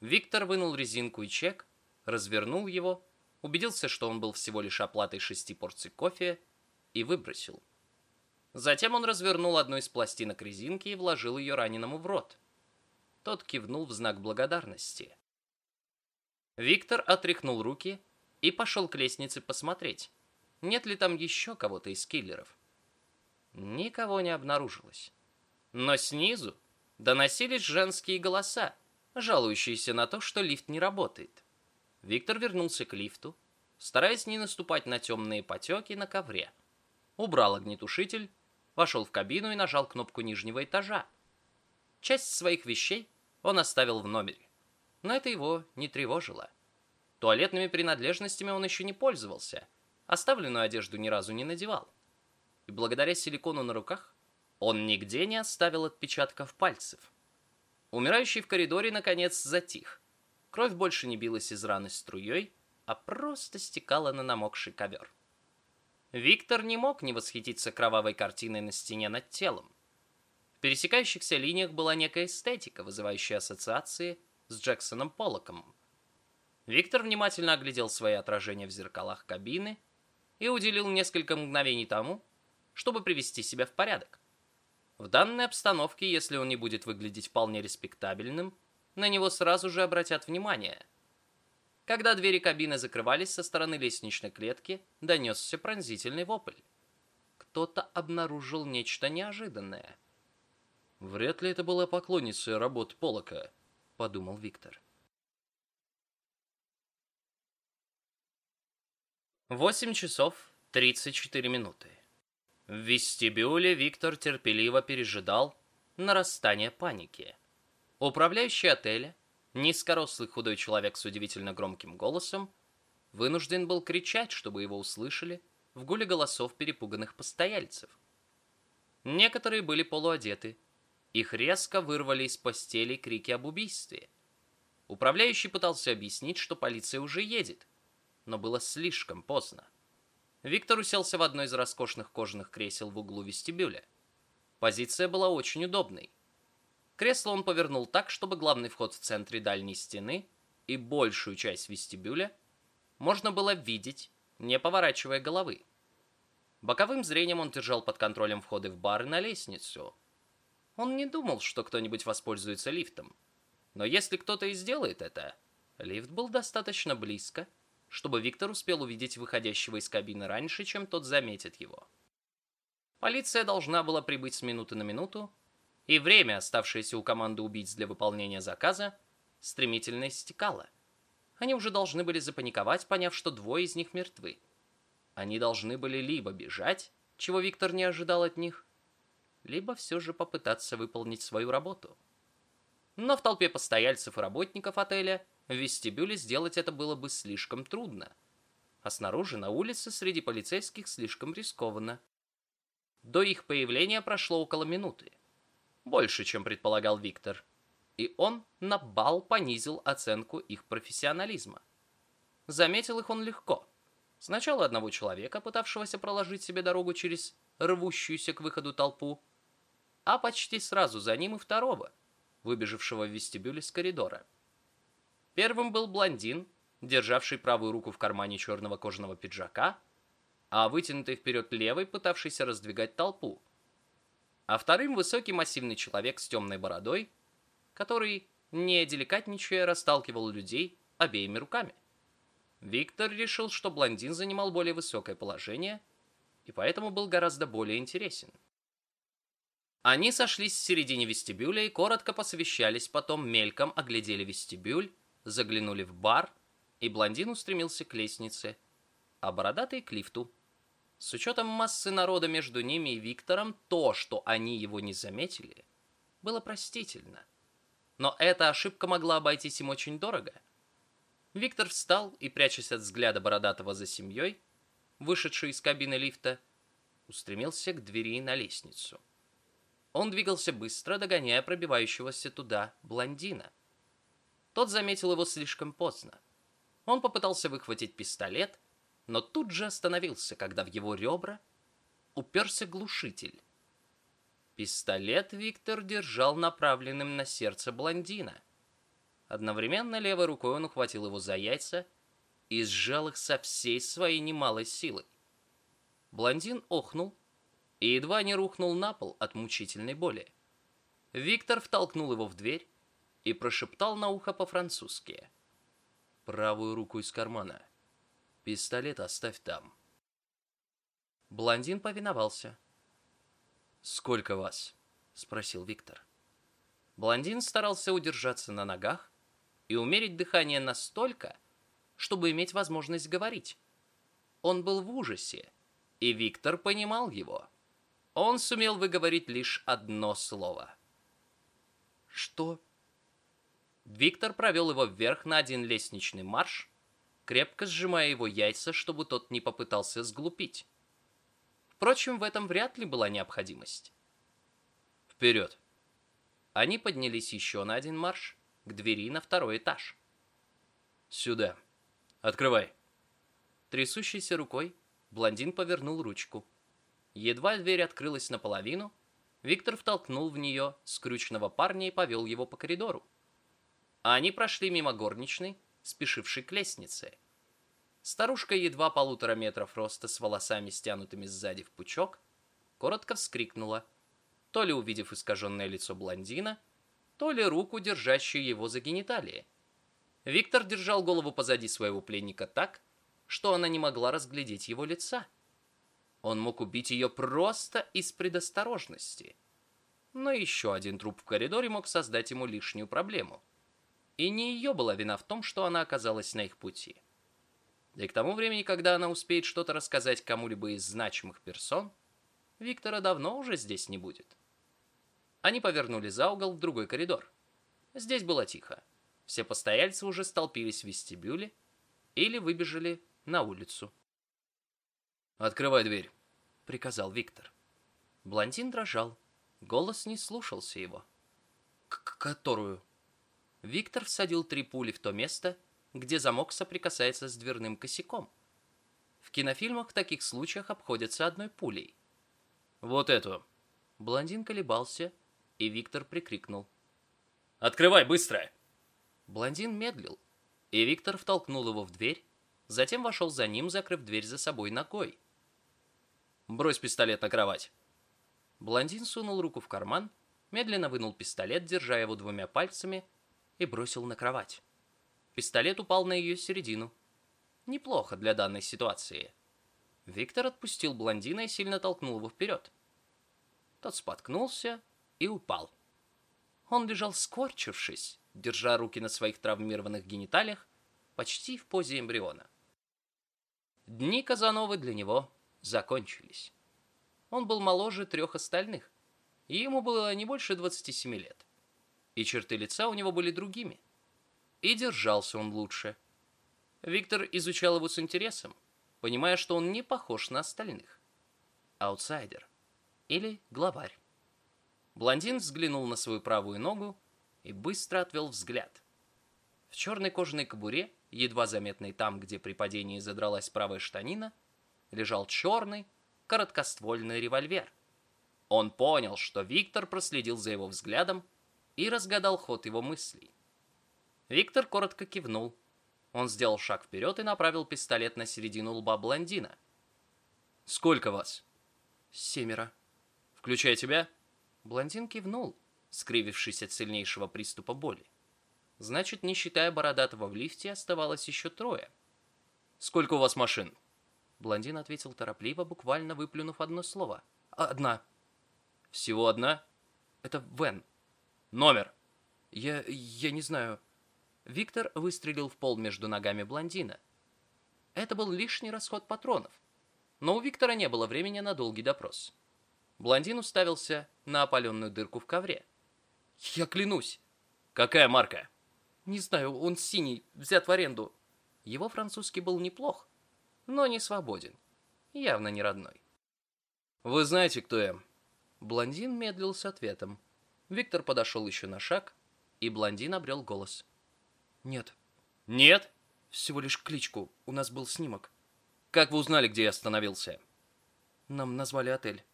Виктор вынул резинку и чек, развернул его, убедился, что он был всего лишь оплатой шести порций кофе, и выбросил. Затем он развернул одну из пластинок резинки и вложил ее раненому в рот. Тот кивнул в знак благодарности. Виктор отряхнул руки и пошел к лестнице посмотреть, нет ли там еще кого-то из киллеров. Никого не обнаружилось. Но снизу доносились женские голоса, жалующиеся на то, что лифт не работает. Виктор вернулся к лифту, стараясь не наступать на темные потеки на ковре. Убрал огнетушитель, вошел в кабину и нажал кнопку нижнего этажа. Часть своих вещей он оставил в номере, но это его не тревожило. Туалетными принадлежностями он еще не пользовался, оставленную одежду ни разу не надевал. И благодаря силикону на руках он нигде не оставил отпечатков пальцев. Умирающий в коридоре, наконец, затих. Кровь больше не билась из раны струей, а просто стекала на намокший ковер. Виктор не мог не восхититься кровавой картиной на стене над телом. В пересекающихся линиях была некая эстетика, вызывающая ассоциации с Джексоном Поллоком, Виктор внимательно оглядел свои отражения в зеркалах кабины и уделил несколько мгновений тому, чтобы привести себя в порядок. В данной обстановке, если он не будет выглядеть вполне респектабельным, на него сразу же обратят внимание. Когда двери кабины закрывались со стороны лестничной клетки, донесся пронзительный вопль. Кто-то обнаружил нечто неожиданное. «Вряд ли это была поклонница работ Полока», — подумал Виктор. Восемь часов тридцать четыре минуты. В вестибюле Виктор терпеливо пережидал нарастание паники. Управляющий отеля, низкорослый худой человек с удивительно громким голосом, вынужден был кричать, чтобы его услышали, в гуле голосов перепуганных постояльцев. Некоторые были полуодеты. Их резко вырвали из постели крики об убийстве. Управляющий пытался объяснить, что полиция уже едет, но было слишком поздно. Виктор уселся в одно из роскошных кожаных кресел в углу вестибюля. Позиция была очень удобной. Кресло он повернул так, чтобы главный вход в центре дальней стены и большую часть вестибюля можно было видеть, не поворачивая головы. Боковым зрением он держал под контролем входы в бар и на лестницу. Он не думал, что кто-нибудь воспользуется лифтом. Но если кто-то и сделает это, лифт был достаточно близко, чтобы Виктор успел увидеть выходящего из кабины раньше, чем тот заметит его. Полиция должна была прибыть с минуты на минуту, и время, оставшееся у команды убийц для выполнения заказа, стремительно истекало. Они уже должны были запаниковать, поняв, что двое из них мертвы. Они должны были либо бежать, чего Виктор не ожидал от них, либо все же попытаться выполнить свою работу. Но в толпе постояльцев и работников отеля в вестибюле сделать это было бы слишком трудно, а снаружи на улице среди полицейских слишком рискованно. До их появления прошло около минуты. Больше, чем предполагал Виктор. И он на бал понизил оценку их профессионализма. Заметил их он легко. Сначала одного человека, пытавшегося проложить себе дорогу через рвущуюся к выходу толпу, а почти сразу за ним и второго, выбежавшего в вестибюль из коридора. Первым был блондин, державший правую руку в кармане черного кожаного пиджака, а вытянутый вперед левой, пытавшийся раздвигать толпу. А вторым высокий массивный человек с темной бородой, который, не деликатничая, расталкивал людей обеими руками. Виктор решил, что блондин занимал более высокое положение и поэтому был гораздо более интересен. Они сошлись в середине вестибюля и коротко посовещались, потом мельком оглядели вестибюль, заглянули в бар, и блондин устремился к лестнице, а бородатый к лифту. С учетом массы народа между ними и Виктором, то, что они его не заметили, было простительно. Но эта ошибка могла обойтись им очень дорого. Виктор встал и, прячась от взгляда бородатого за семьей, вышедший из кабины лифта, устремился к двери на лестницу. Он двигался быстро, догоняя пробивающегося туда блондина. Тот заметил его слишком поздно. Он попытался выхватить пистолет, но тут же остановился, когда в его ребра уперся глушитель. Пистолет Виктор держал направленным на сердце блондина. Одновременно левой рукой он ухватил его за яйца и сжал их со всей своей немалой силой. Блондин охнул и едва не рухнул на пол от мучительной боли. Виктор втолкнул его в дверь, и прошептал на ухо по-французски. «Правую руку из кармана. Пистолет оставь там». Блондин повиновался. «Сколько вас?» — спросил Виктор. Блондин старался удержаться на ногах и умерить дыхание настолько, чтобы иметь возможность говорить. Он был в ужасе, и Виктор понимал его. Он сумел выговорить лишь одно слово. «Что?» Виктор провел его вверх на один лестничный марш, крепко сжимая его яйца, чтобы тот не попытался сглупить. Впрочем, в этом вряд ли была необходимость. Вперед! Они поднялись еще на один марш, к двери на второй этаж. Сюда. Открывай. Трясущейся рукой блондин повернул ручку. Едва дверь открылась наполовину, Виктор втолкнул в нее скрюченного парня и повел его по коридору а они прошли мимо горничной, спешившей к лестнице. Старушка едва полутора метров роста с волосами стянутыми сзади в пучок, коротко вскрикнула, то ли увидев искаженное лицо блондина, то ли руку, держащую его за гениталии. Виктор держал голову позади своего пленника так, что она не могла разглядеть его лица. Он мог убить ее просто из предосторожности. Но еще один труп в коридоре мог создать ему лишнюю проблему. И не ее была вина в том, что она оказалась на их пути. И к тому времени, когда она успеет что-то рассказать кому-либо из значимых персон, Виктора давно уже здесь не будет. Они повернули за угол в другой коридор. Здесь было тихо. Все постояльцы уже столпились в вестибюле или выбежали на улицу. «Открывай дверь», — приказал Виктор. Блондин дрожал. Голос не слушался его. «К которую?» Виктор всадил три пули в то место, где замок соприкасается с дверным косяком. В кинофильмах в таких случаях обходятся одной пулей. «Вот эту». Блондин колебался, и Виктор прикрикнул. «Открывай, быстро!» Блондин медлил, и Виктор втолкнул его в дверь, затем вошел за ним, закрыв дверь за собой ногой. «Брось пистолет на кровать». Блондин сунул руку в карман, медленно вынул пистолет, держа его двумя пальцами, и бросил на кровать. Пистолет упал на ее середину. Неплохо для данной ситуации. Виктор отпустил блондина и сильно толкнул его вперед. Тот споткнулся и упал. Он лежал скорчившись, держа руки на своих травмированных гениталиях, почти в позе эмбриона. Дни Казановы для него закончились. Он был моложе трех остальных, и ему было не больше 27 лет. И черты лица у него были другими. И держался он лучше. Виктор изучал его с интересом, понимая, что он не похож на остальных. Аутсайдер. Или главарь. Блондин взглянул на свою правую ногу и быстро отвел взгляд. В черной кожаной кобуре, едва заметной там, где при падении задралась правая штанина, лежал черный, короткоствольный револьвер. Он понял, что Виктор проследил за его взглядом и разгадал ход его мыслей. Виктор коротко кивнул. Он сделал шаг вперед и направил пистолет на середину лба блондина. «Сколько вас?» «Семеро». «Включая тебя?» Блондин кивнул, скривившись от сильнейшего приступа боли. Значит, не считая бородатого в лифте, оставалось еще трое. «Сколько у вас машин?» Блондин ответил торопливо, буквально выплюнув одно слово. «Одна». «Всего одна?» «Это Вен». «Номер?» «Я... я не знаю». Виктор выстрелил в пол между ногами блондина. Это был лишний расход патронов. Но у Виктора не было времени на долгий допрос. Блондин уставился на опаленную дырку в ковре. «Я клянусь!» «Какая марка?» «Не знаю, он синий, взят в аренду». Его французский был неплох, но не свободен. Явно не родной. «Вы знаете, кто я?» Блондин медлил с ответом. Виктор подошел еще на шаг, и блондин обрел голос. «Нет». «Нет?» «Всего лишь кличку. У нас был снимок». «Как вы узнали, где я остановился?» «Нам назвали отель».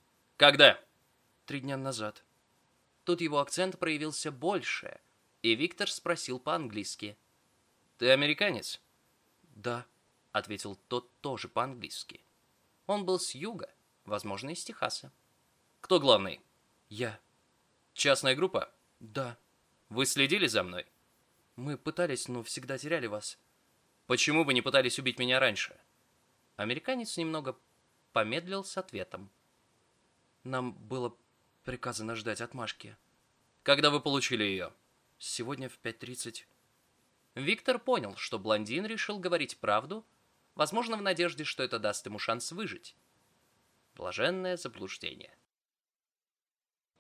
Когда? Три дня назад. Тут его акцент проявился больше, и Виктор спросил по-английски. Ты американец? Да, ответил тот тоже по-английски. Он был с юга, возможно, из Техаса. Кто главный? Я. Частная группа? Да. Вы следили за мной? Мы пытались, но всегда теряли вас. Почему вы не пытались убить меня раньше? Американец немного помедлил с ответом. Нам было приказано ждать отмашки. Когда вы получили ее? Сегодня в 5.30. Виктор понял, что блондин решил говорить правду, возможно, в надежде, что это даст ему шанс выжить. Блаженное заблуждение.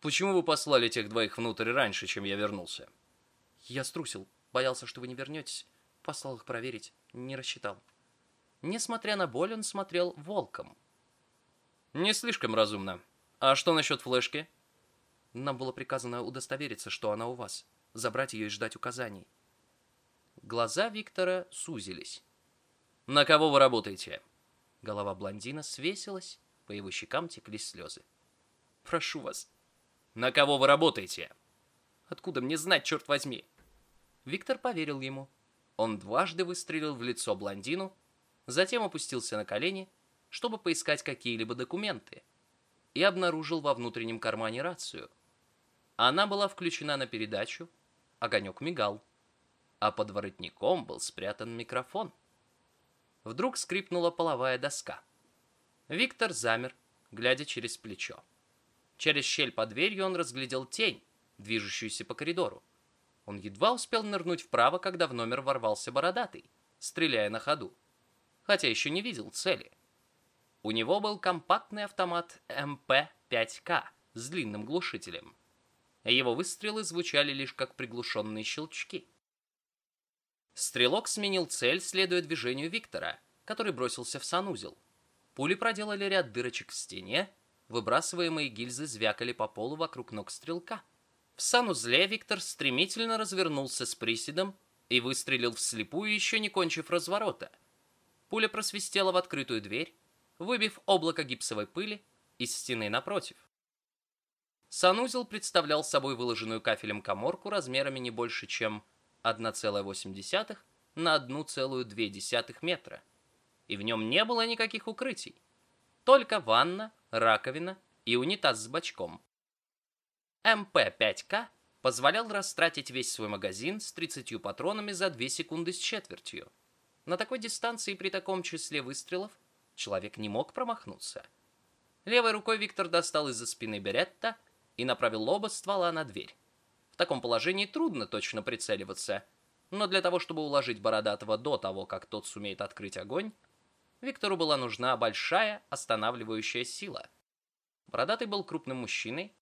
Почему вы послали тех двоих внутрь раньше, чем я вернулся? Я струсил, боялся, что вы не вернетесь. Послал их проверить, не рассчитал. Несмотря на боль, он смотрел волком. Не слишком разумно. А что насчет флешки? Нам было приказано удостовериться, что она у вас, забрать ее и ждать указаний. Глаза Виктора сузились. На кого вы работаете? Голова блондина свесилась, по его щекам текли слезы. Прошу вас. На кого вы работаете? Откуда мне знать, черт возьми? Виктор поверил ему. Он дважды выстрелил в лицо блондину, затем опустился на колени, чтобы поискать какие-либо документы, и обнаружил во внутреннем кармане рацию. Она была включена на передачу, огонек мигал, а под воротником был спрятан микрофон. Вдруг скрипнула половая доска. Виктор замер, глядя через плечо. Через щель под дверью он разглядел тень, движущуюся по коридору. Он едва успел нырнуть вправо, когда в номер ворвался бородатый, стреляя на ходу, хотя еще не видел цели. У него был компактный автомат МП-5К с длинным глушителем. Его выстрелы звучали лишь как приглушенные щелчки. Стрелок сменил цель, следуя движению Виктора, который бросился в санузел. Пули проделали ряд дырочек в стене, выбрасываемые гильзы звякали по полу вокруг ног стрелка. В санузле Виктор стремительно развернулся с приседом и выстрелил вслепую, еще не кончив разворота. Пуля просвистела в открытую дверь, выбив облако гипсовой пыли из стены напротив. Санузел представлял собой выложенную кафелем каморку размерами не больше, чем 1,8 на 1,2 метра, и в нем не было никаких укрытий, только ванна, раковина и унитаз с бачком. МП-5К позволял растратить весь свой магазин с 30 патронами за 2 секунды с четвертью. На такой дистанции при таком числе выстрелов человек не мог промахнуться. Левой рукой Виктор достал из-за спины Беретта и направил оба ствола на дверь. Таком положении трудно точно прицеливаться, но для того, чтобы уложить Бородатого до того, как тот сумеет открыть огонь, Виктору была нужна большая останавливающая сила. Бородатый был крупным мужчиной,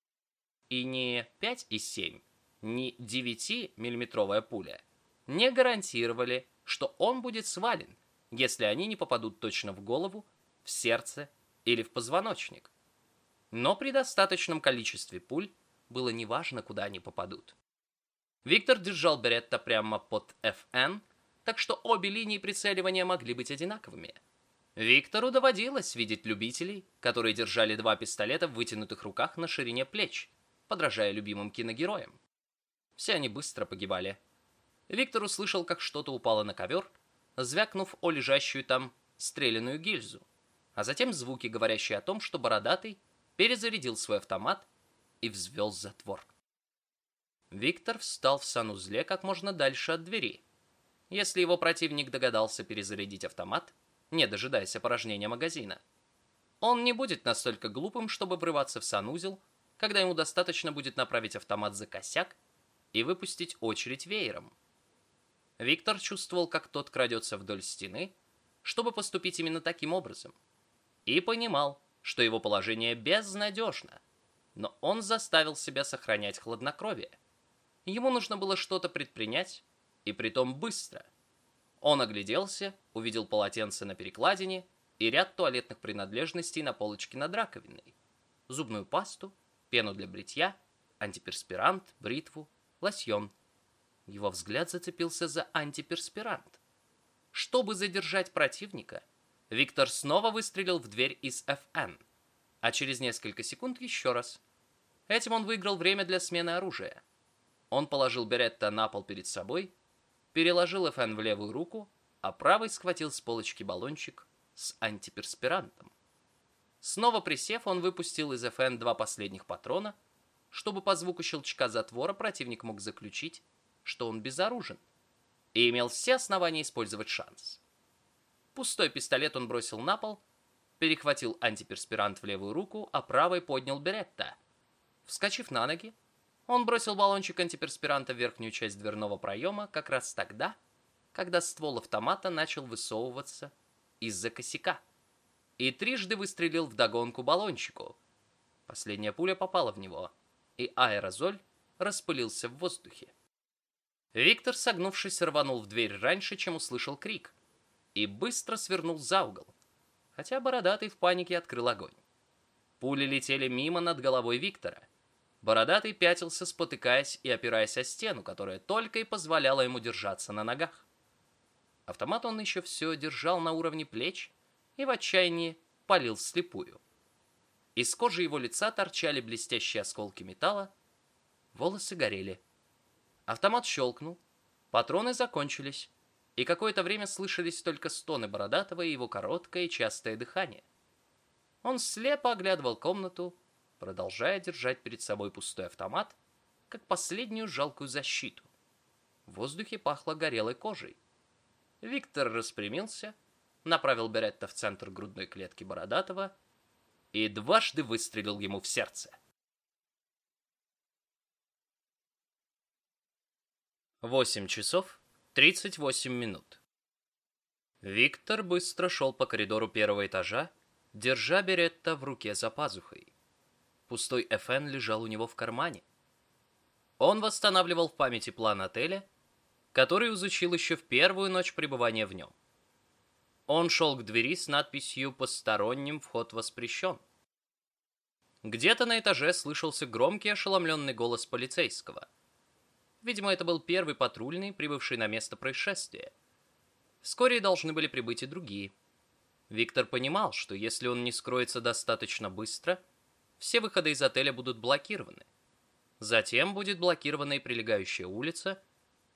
и ни 5 из 7, ни 9-миллиметровая пуля не гарантировали, что он будет свален, если они не попадут точно в голову, в сердце или в позвоночник. Но при достаточном количестве пуль было неважно, куда они попадут. Виктор держал Беретта прямо под FN, так что обе линии прицеливания могли быть одинаковыми – Виктору доводилось видеть любителей, которые держали два пистолета в вытянутых руках на ширине плеч, подражая любимым киногероям. Все они быстро погибали. Виктор услышал, как что-то упало на ковер, звякнув о лежащую там стреляную гильзу, а затем звуки, говорящие о том, что Бородатый перезарядил свой автомат и взвел затвор. Виктор встал в санузле как можно дальше от двери. Если его противник догадался перезарядить автомат, не дожидаясь опорожнения магазина. Он не будет настолько глупым, чтобы врываться в санузел, когда ему достаточно будет направить автомат за косяк и выпустить очередь веером. Виктор чувствовал, как тот крадется вдоль стены, чтобы поступить именно таким образом, и понимал, что его положение безнадежно, но он заставил себя сохранять хладнокровие. Ему нужно было что-то предпринять, и притом быстро – он огляделся, увидел полотенце на перекладине и ряд туалетных принадлежностей на полочке над раковиной. Зубную пасту, пену для бритья, антиперспирант, бритву, лосьон. Его взгляд зацепился за антиперспирант. Чтобы задержать противника, Виктор снова выстрелил в дверь из ФН, а через несколько секунд еще раз. Этим он выиграл время для смены оружия. Он положил Беретта на пол перед собой переложил ФН в левую руку, а правой схватил с полочки баллончик с антиперспирантом. Снова присев, он выпустил из ФН два последних патрона, чтобы по звуку щелчка затвора противник мог заключить, что он безоружен, и имел все основания использовать шанс. Пустой пистолет он бросил на пол, перехватил антиперспирант в левую руку, а правой поднял Беретта. Вскочив на ноги, он бросил баллончик антиперспиранта в верхнюю часть дверного проема как раз тогда, когда ствол автомата начал высовываться из-за косяка. И трижды выстрелил в догонку баллончику. Последняя пуля попала в него, и аэрозоль распылился в воздухе. Виктор, согнувшись, рванул в дверь раньше, чем услышал крик, и быстро свернул за угол, хотя бородатый в панике открыл огонь. Пули летели мимо над головой Виктора, Бородатый пятился, спотыкаясь и опираясь о стену, которая только и позволяла ему держаться на ногах. Автомат он еще все держал на уровне плеч и в отчаянии палил вслепую. Из кожи его лица торчали блестящие осколки металла, волосы горели. Автомат щелкнул, патроны закончились, и какое-то время слышались только стоны Бородатого и его короткое и частое дыхание. Он слепо оглядывал комнату, продолжая держать перед собой пустой автомат, как последнюю жалкую защиту. В воздухе пахло горелой кожей. Виктор распрямился, направил Беретта в центр грудной клетки Бородатого и дважды выстрелил ему в сердце. Восемь часов тридцать восемь минут. Виктор быстро шел по коридору первого этажа, держа Беретта в руке за пазухой. Пустой FN лежал у него в кармане. Он восстанавливал в памяти план отеля, который изучил еще в первую ночь пребывания в нем. Он шел к двери с надписью «Посторонним вход воспрещен». Где-то на этаже слышался громкий ошеломленный голос полицейского. Видимо, это был первый патрульный, прибывший на место происшествия. Вскоре должны были прибыть и другие. Виктор понимал, что если он не скроется достаточно быстро, все выходы из отеля будут блокированы. Затем будет блокирована и прилегающая улица,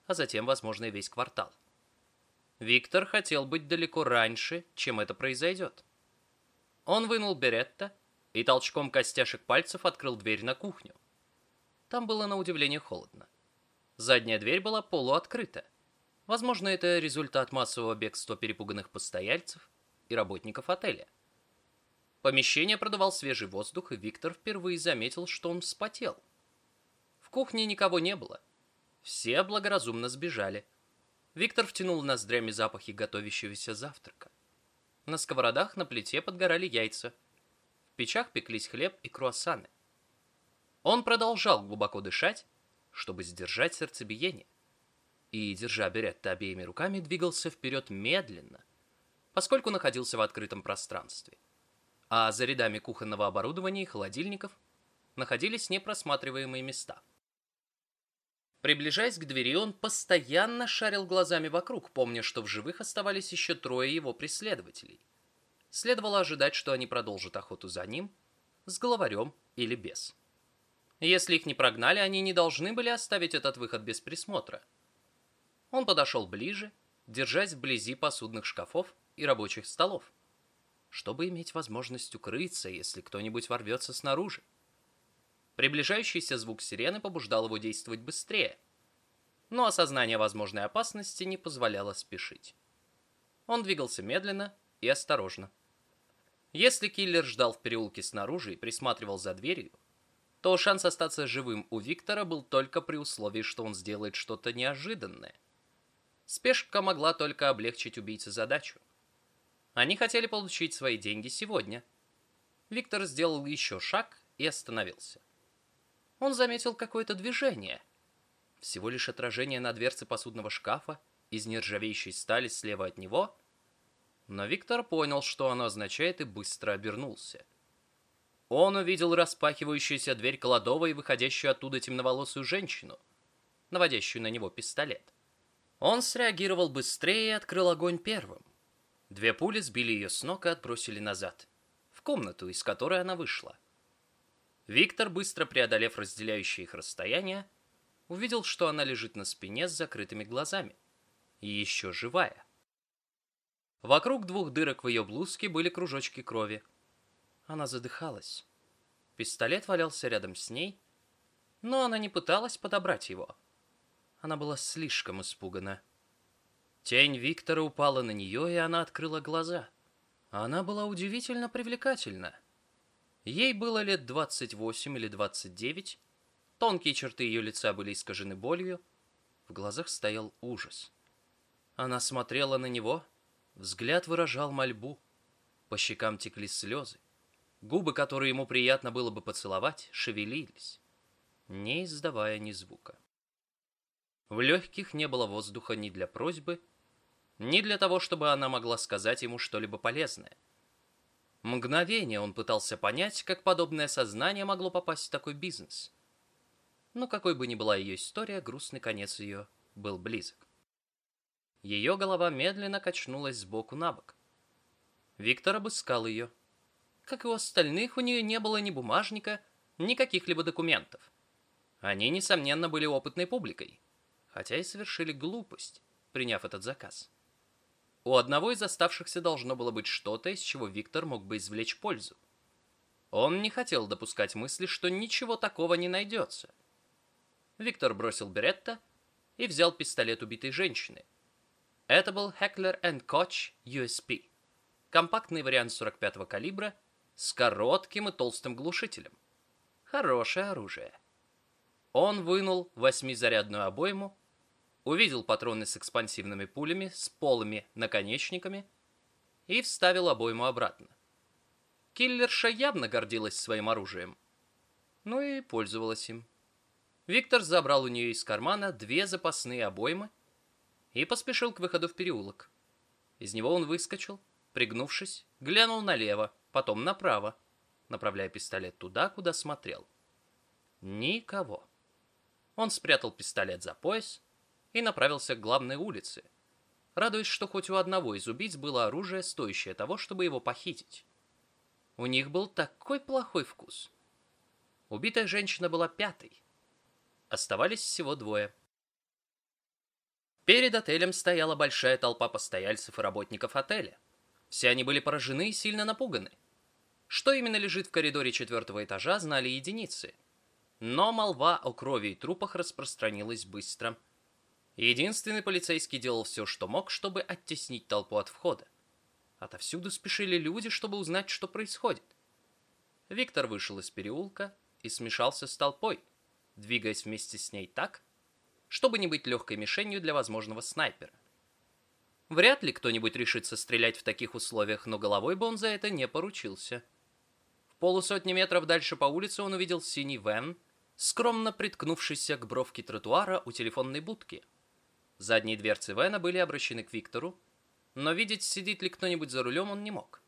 а затем, возможно, и весь квартал. Виктор хотел быть далеко раньше, чем это произойдет. Он вынул беретта и толчком костяшек пальцев открыл дверь на кухню. Там было на удивление холодно. Задняя дверь была полуоткрыта. Возможно, это результат массового бегства перепуганных постояльцев и работников отеля. Помещение продавал свежий воздух, и Виктор впервые заметил, что он вспотел. В кухне никого не было. Все благоразумно сбежали. Виктор втянул ноздрями запахи готовящегося завтрака. На сковородах на плите подгорали яйца. В печах пеклись хлеб и круассаны. Он продолжал глубоко дышать, чтобы сдержать сердцебиение. И, держа Беретта обеими руками, двигался вперед медленно, поскольку находился в открытом пространстве. А за рядами кухонного оборудования и холодильников находились непросматриваемые места – Приближаясь к двери, он постоянно шарил глазами вокруг, помня, что в живых оставались еще трое его преследователей. Следовало ожидать, что они продолжат охоту за ним, с головарем или без. Если их не прогнали, они не должны были оставить этот выход без присмотра. Он подошел ближе, держась вблизи посудных шкафов и рабочих столов, чтобы иметь возможность укрыться, если кто-нибудь ворвется снаружи. Приближающийся звук сирены побуждал его действовать быстрее, но осознание возможной опасности не позволяло спешить. Он двигался медленно и осторожно. Если киллер ждал в переулке снаружи и присматривал за дверью, то шанс остаться живым у Виктора был только при условии, что он сделает что-то неожиданное. Спешка могла только облегчить убийце задачу. Они хотели получить свои деньги сегодня. Виктор сделал еще шаг и остановился он заметил какое-то движение. Всего лишь отражение на дверце посудного шкафа из нержавеющей стали слева от него, но Виктор понял, что оно означает, и быстро обернулся. Он увидел распахивающуюся дверь кладовой и выходящую оттуда темноволосую женщину, наводящую на него пистолет. Он среагировал быстрее и открыл огонь первым. Две пули сбили ее с ног и отбросили назад, в комнату, из которой она вышла. Виктор, быстро преодолев разделяющее их расстояние, увидел, что она лежит на спине с закрытыми глазами. И еще живая. Вокруг двух дырок в ее блузке были кружочки крови. Она задыхалась. Пистолет валялся рядом с ней, но она не пыталась подобрать его. Она была слишком испугана. Тень Виктора упала на нее, и она открыла глаза. Она была удивительно привлекательна. Ей было лет 28 или 29, тонкие черты ее лица были искажены болью, в глазах стоял ужас. Она смотрела на него, взгляд выражал мольбу, по щекам текли слезы, губы, которые ему приятно было бы поцеловать, шевелились, не издавая ни звука. В легких не было воздуха ни для просьбы, ни для того, чтобы она могла сказать ему что-либо полезное. Мгновение он пытался понять, как подобное сознание могло попасть в такой бизнес. Но какой бы ни была ее история, грустный конец ее был близок. Ее голова медленно качнулась сбоку на бок. Виктор обыскал ее. Как и у остальных, у нее не было ни бумажника, ни каких-либо документов. Они, несомненно, были опытной публикой, хотя и совершили глупость, приняв этот заказ. У одного из оставшихся должно было быть что-то, из чего Виктор мог бы извлечь пользу. Он не хотел допускать мысли, что ничего такого не найдется. Виктор бросил Беретта и взял пистолет убитой женщины. Это был Heckler Koch USP, компактный вариант 45-го калибра с коротким и толстым глушителем. Хорошее оружие. Он вынул восьмизарядную обойму, увидел патроны с экспансивными пулями с полыми наконечниками и вставил обойму обратно. Киллерша явно гордилась своим оружием, ну и пользовалась им. Виктор забрал у нее из кармана две запасные обоймы и поспешил к выходу в переулок. Из него он выскочил, пригнувшись, глянул налево, потом направо, направляя пистолет туда, куда смотрел. Никого. Он спрятал пистолет за пояс и направился к главной улице, радуясь, что хоть у одного из убийц было оружие, стоящее того, чтобы его похитить. У них был такой плохой вкус. Убитая женщина была пятой. Оставались всего двое. Перед отелем стояла большая толпа постояльцев и работников отеля. Все они были поражены и сильно напуганы. Что именно лежит в коридоре четвертого этажа, знали единицы. Но молва о крови и трупах распространилась быстро. Единственный полицейский делал все, что мог, чтобы оттеснить толпу от входа. Отовсюду спешили люди, чтобы узнать, что происходит. Виктор вышел из переулка и смешался с толпой, двигаясь вместе с ней так, чтобы не быть легкой мишенью для возможного снайпера. Вряд ли кто-нибудь решится стрелять в таких условиях, но головой бы он за это не поручился. В полусотни метров дальше по улице он увидел синий вен, скромно приткнувшийся к бровке тротуара у телефонной будки. Задние дверцы вена были обращены к Виктору, но видеть, сидит ли кто-нибудь за рулем, он не мог.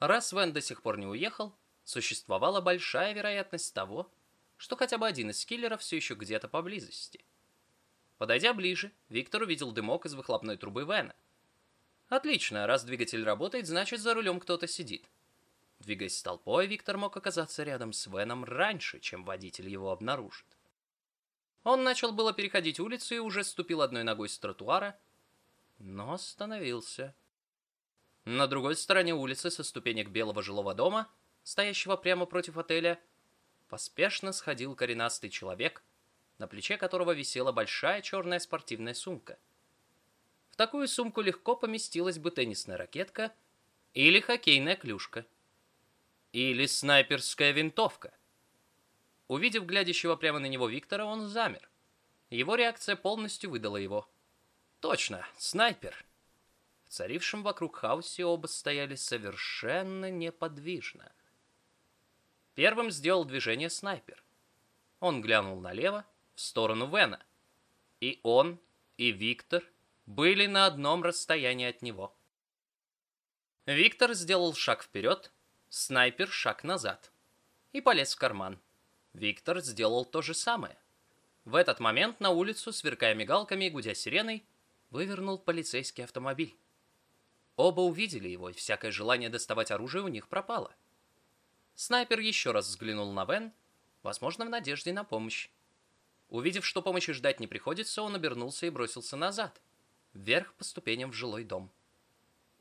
Раз Вен до сих пор не уехал, существовала большая вероятность того, что хотя бы один из киллеров все еще где-то поблизости. Подойдя ближе, Виктор увидел дымок из выхлопной трубы Вена. Отлично, раз двигатель работает, значит за рулем кто-то сидит. Двигаясь с толпой, Виктор мог оказаться рядом с Веном раньше, чем водитель его обнаружит. Он начал было переходить улицу и уже ступил одной ногой с тротуара, но остановился. На другой стороне улицы со ступенек белого жилого дома, стоящего прямо против отеля, поспешно сходил коренастый человек, на плече которого висела большая черная спортивная сумка. В такую сумку легко поместилась бы теннисная ракетка или хоккейная клюшка. Или снайперская винтовка. Увидев глядящего прямо на него Виктора, он замер. Его реакция полностью выдала его. Точно, снайпер. В царившем вокруг хаосе оба стояли совершенно неподвижно. Первым сделал движение снайпер. Он глянул налево, в сторону Вена. И он, и Виктор были на одном расстоянии от него. Виктор сделал шаг вперед, снайпер шаг назад. И полез в карман. Виктор сделал то же самое. В этот момент на улицу, сверкая мигалками и гудя сиреной, вывернул полицейский автомобиль. Оба увидели его, и всякое желание доставать оружие у них пропало. Снайпер еще раз взглянул на Вен, возможно, в надежде на помощь. Увидев, что помощи ждать не приходится, он обернулся и бросился назад, вверх по ступеням в жилой дом.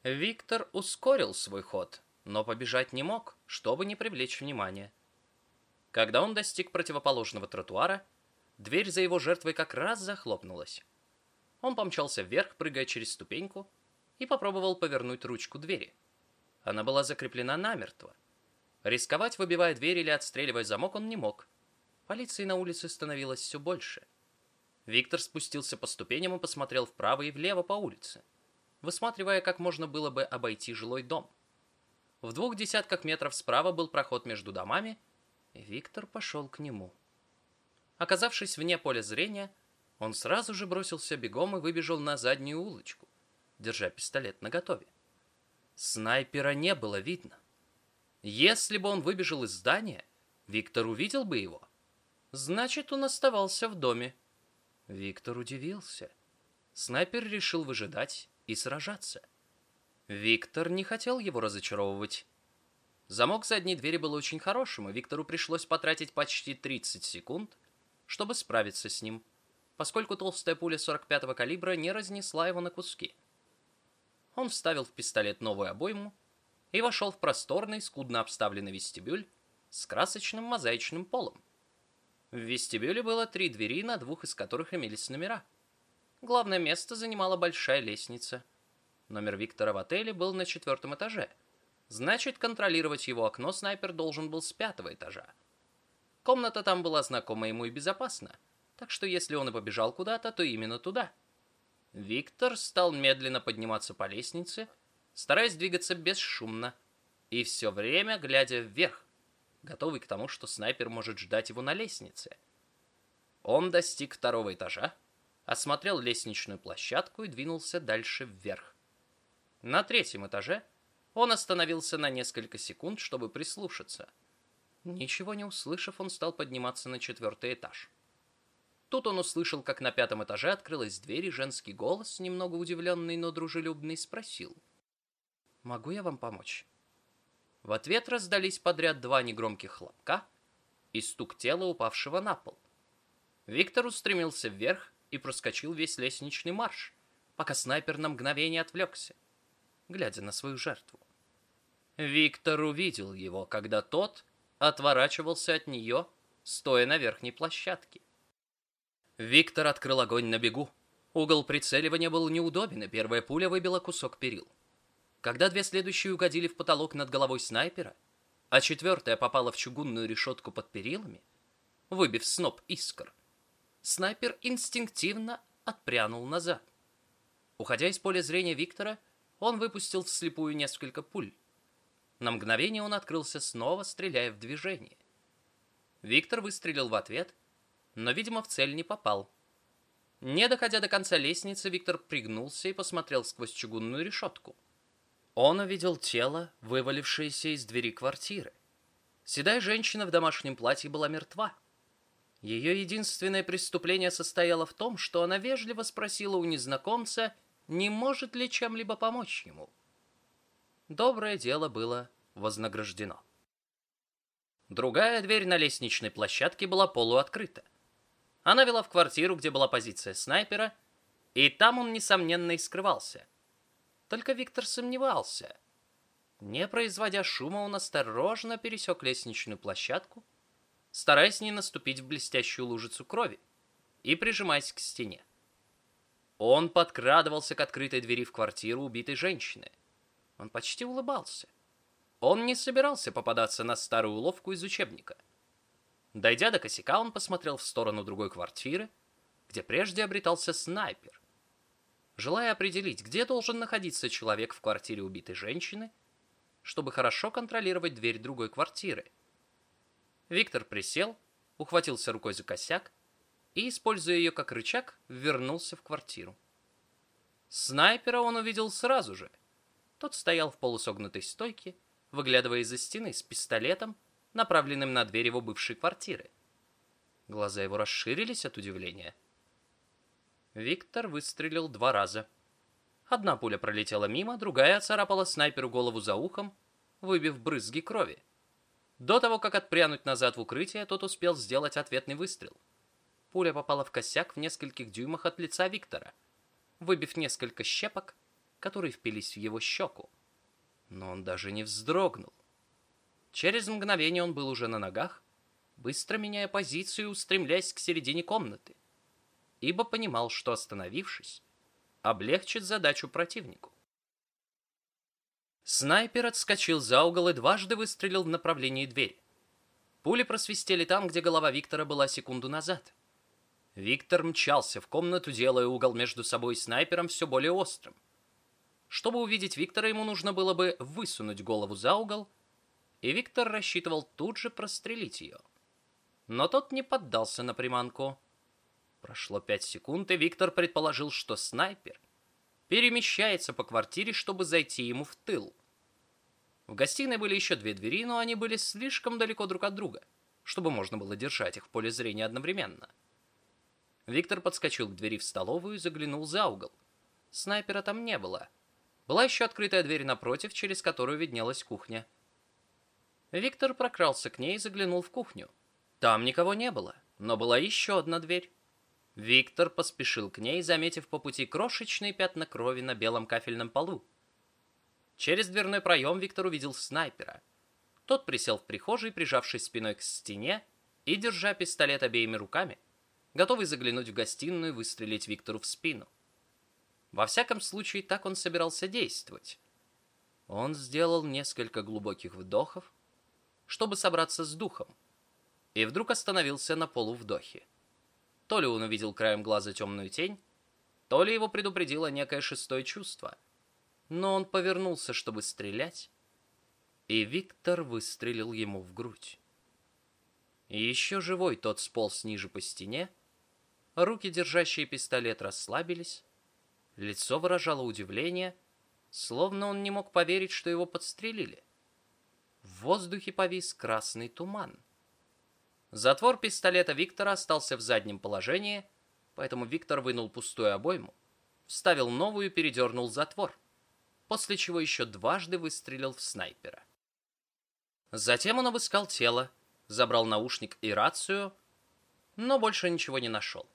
Виктор ускорил свой ход, но побежать не мог, чтобы не привлечь внимания. Когда он достиг противоположного тротуара, дверь за его жертвой как раз захлопнулась. Он помчался вверх, прыгая через ступеньку, и попробовал повернуть ручку двери. Она была закреплена намертво. Рисковать, выбивая дверь или отстреливая замок, он не мог. Полиции на улице становилось все больше. Виктор спустился по ступеням и посмотрел вправо и влево по улице, высматривая, как можно было бы обойти жилой дом. В двух десятках метров справа был проход между домами, Виктор пошел к нему. Оказавшись вне поля зрения, он сразу же бросился бегом и выбежал на заднюю улочку, держа пистолет наготове. Снайпера не было видно. Если бы он выбежал из здания, Виктор увидел бы его. Значит, он оставался в доме. Виктор удивился. Снайпер решил выжидать и сражаться. Виктор не хотел его разочаровывать. Замок задней двери был очень хорошим, и Виктору пришлось потратить почти 30 секунд, чтобы справиться с ним поскольку толстая пуля 45-го калибра не разнесла его на куски. Он вставил в пистолет новую обойму и вошел в просторный, скудно обставленный вестибюль с красочным мозаичным полом. В вестибюле было три двери, на двух из которых имелись номера. Главное место занимала большая лестница. Номер Виктора в отеле был на четвертом этаже. Значит, контролировать его окно снайпер должен был с пятого этажа. Комната там была знакома ему и безопасна, так что если он и побежал куда-то, то именно туда. Виктор стал медленно подниматься по лестнице, стараясь двигаться бесшумно, и все время глядя вверх, готовый к тому, что снайпер может ждать его на лестнице. Он достиг второго этажа, осмотрел лестничную площадку и двинулся дальше вверх. На третьем этаже он остановился на несколько секунд, чтобы прислушаться. Ничего не услышав, он стал подниматься на четвертый этаж. Тут он услышал, как на пятом этаже открылась дверь, и женский голос, немного удивленный, но дружелюбный, спросил. «Могу я вам помочь?» В ответ раздались подряд два негромких хлопка и стук тела, упавшего на пол. Виктор устремился вверх и проскочил весь лестничный марш, пока снайпер на мгновение отвлекся, глядя на свою жертву. Виктор увидел его, когда тот отворачивался от нее, стоя на верхней площадке. Виктор открыл огонь на бегу. Угол прицеливания был неудобен, и первая пуля выбила кусок перил. Когда две следующие угодили в потолок над головой снайпера, а четвертая попала в чугунную решетку под перилами, выбив сноп искр, снайпер инстинктивно отпрянул назад. Уходя из поля зрения Виктора, он выпустил вслепую несколько пуль. На мгновение он открылся снова, стреляя в движение. Виктор выстрелил в ответ, но, видимо, в цель не попал. Не доходя до конца лестницы, Виктор пригнулся и посмотрел сквозь чугунную решетку. Он увидел тело, вывалившееся из двери квартиры. Седая женщина в домашнем платье была мертва. Ее единственное преступление состояло в том, что она вежливо спросила у незнакомца, не может ли чем-либо помочь ему. Доброе дело было вознаграждено. Другая дверь на лестничной площадке была полуоткрыта. Она вела в квартиру, где была позиция снайпера, и там он, несомненно, и скрывался. Только Виктор сомневался. Не производя шума, он осторожно пересек лестничную площадку, стараясь не наступить в блестящую лужицу крови и прижимаясь к стене. Он подкрадывался к открытой двери в квартиру убитой женщины. Он почти улыбался. Он не собирался попадаться на старую уловку из учебника. Дойдя до косяка, он посмотрел в сторону другой квартиры, где прежде обретался снайпер. Желая определить, где должен находиться человек в квартире убитой женщины, чтобы хорошо контролировать дверь другой квартиры – Виктор присел, ухватился рукой за косяк и, используя ее как рычаг, вернулся в квартиру. Снайпера он увидел сразу же. Тот стоял в полусогнутой стойке, выглядывая из-за стены с пистолетом, направленным на дверь его бывшей квартиры. Глаза его расширились от удивления. Виктор выстрелил два раза. Одна пуля пролетела мимо, другая оцарапала снайперу голову за ухом, выбив брызги крови. До того, как отпрянуть назад в укрытие, тот успел сделать ответный выстрел. Пуля попала в косяк в нескольких дюймах от лица Виктора, выбив несколько щепок, которые впились в его щеку. Но он даже не вздрогнул. Через мгновение он был уже на ногах, быстро меняя позицию и устремляясь к середине комнаты, ибо понимал, что остановившись, облегчит задачу противнику. Снайпер отскочил за угол и дважды выстрелил в направлении двери. Пули просвистели там, где голова Виктора была секунду назад. Виктор мчался в комнату, делая угол между собой и снайпером все более острым. Чтобы увидеть Виктора, ему нужно было бы высунуть голову за угол, и Виктор рассчитывал тут же прострелить ее. Но тот не поддался на приманку. Прошло пять секунд, и Виктор предположил, что снайпер перемещается по квартире, чтобы зайти ему в тыл. В гостиной были еще две двери, но они были слишком далеко друг от друга, чтобы можно было держать их в поле зрения одновременно. Виктор подскочил к двери в столовую и заглянул за угол. Снайпера там не было. Была еще открытая дверь напротив, через которую виднелась кухня. Виктор прокрался к ней и заглянул в кухню. Там никого не было, но была еще одна дверь. Виктор поспешил к ней, заметив по пути крошечные пятна крови на белом кафельном полу. Через дверной проем Виктор увидел снайпера. Тот присел в прихожей, прижавшись спиной к стене, и, держа пистолет обеими руками, готовый заглянуть в гостиную и выстрелить Виктору в спину. Во всяком случае, так он собирался действовать. Он сделал несколько глубоких вдохов, чтобы собраться с духом, и вдруг остановился на полувдохе. То ли он увидел краем глаза темную тень, то ли его предупредило некое шестое чувство. Но он повернулся, чтобы стрелять, и Виктор выстрелил ему в грудь. Еще живой тот сполз ниже по стене, руки, держащие пистолет, расслабились, лицо выражало удивление, словно он не мог поверить, что его подстрелили. В воздухе повис красный туман. Затвор пистолета Виктора остался в заднем положении, поэтому Виктор вынул пустую обойму, вставил новую и передернул затвор, после чего еще дважды выстрелил в снайпера. Затем он обыскал тело, забрал наушник и рацию, но больше ничего не нашел.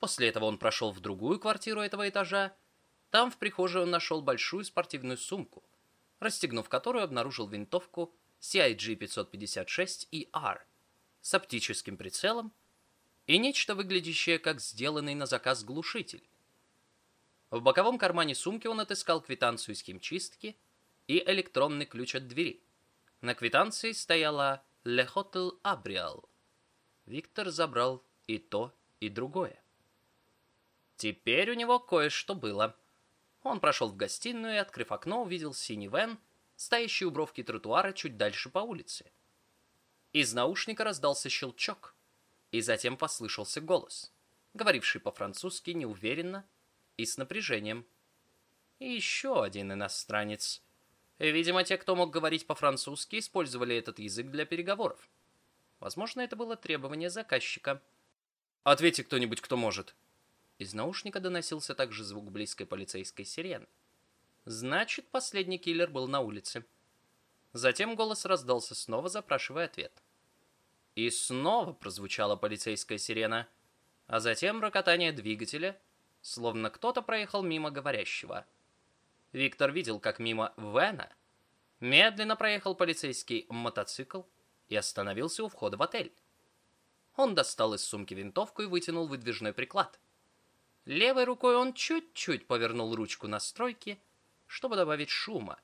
После этого он прошел в другую квартиру этого этажа. Там в прихожей он нашел большую спортивную сумку, расстегнув которую обнаружил винтовку CIG-556ER с оптическим прицелом и нечто выглядящее как сделанный на заказ глушитель. В боковом кармане сумки он отыскал квитанцию из химчистки и электронный ключ от двери. На квитанции стояла «Le Hotel Abrial». Виктор забрал и то, и другое. Теперь у него кое-что было. Он прошел в гостиную и, открыв окно, увидел синий вен, стоящий у бровки тротуара чуть дальше по улице. Из наушника раздался щелчок, и затем послышался голос, говоривший по-французски неуверенно и с напряжением. И еще один иностранец. Видимо, те, кто мог говорить по-французски, использовали этот язык для переговоров. Возможно, это было требование заказчика. «Ответьте кто-нибудь, кто может». Из наушника доносился также звук близкой полицейской сирены. Значит, последний киллер был на улице. Затем голос раздался снова, запрашивая ответ. И снова прозвучала полицейская сирена, а затем рокотание двигателя, словно кто-то проехал мимо говорящего. Виктор видел, как мимо Вена медленно проехал полицейский мотоцикл и остановился у входа в отель. Он достал из сумки винтовку и вытянул выдвижной приклад. Левой рукой он чуть-чуть повернул ручку настройки, чтобы добавить шума,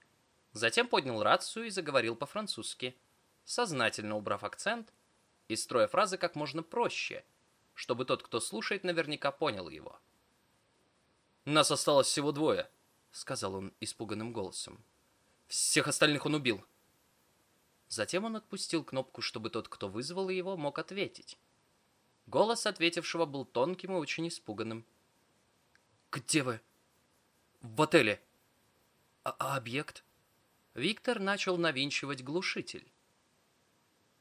Затем поднял рацию и заговорил по-французски, сознательно убрав акцент и строя фразы как можно проще, чтобы тот, кто слушает, наверняка понял его. «Нас осталось всего двое», — сказал он испуганным голосом. «Всех остальных он убил». Затем он отпустил кнопку, чтобы тот, кто вызвал его, мог ответить. Голос ответившего был тонким и очень испуганным. «Где вы?» «В отеле». «А, а объект?» Виктор начал навинчивать глушитель.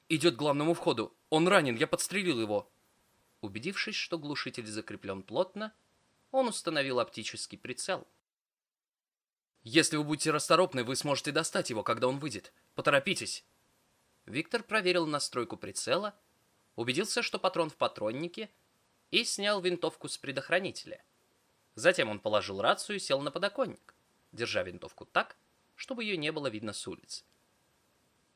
«Идет к главному входу. Он ранен, я подстрелил его». Убедившись, что глушитель закреплен плотно, он установил оптический прицел. «Если вы будете расторопны, вы сможете достать его, когда он выйдет. Поторопитесь!» Виктор проверил настройку прицела, убедился, что патрон в патроннике, и снял винтовку с предохранителя. Затем он положил рацию и сел на подоконник, держа винтовку так, чтобы ее не было видно с улицы.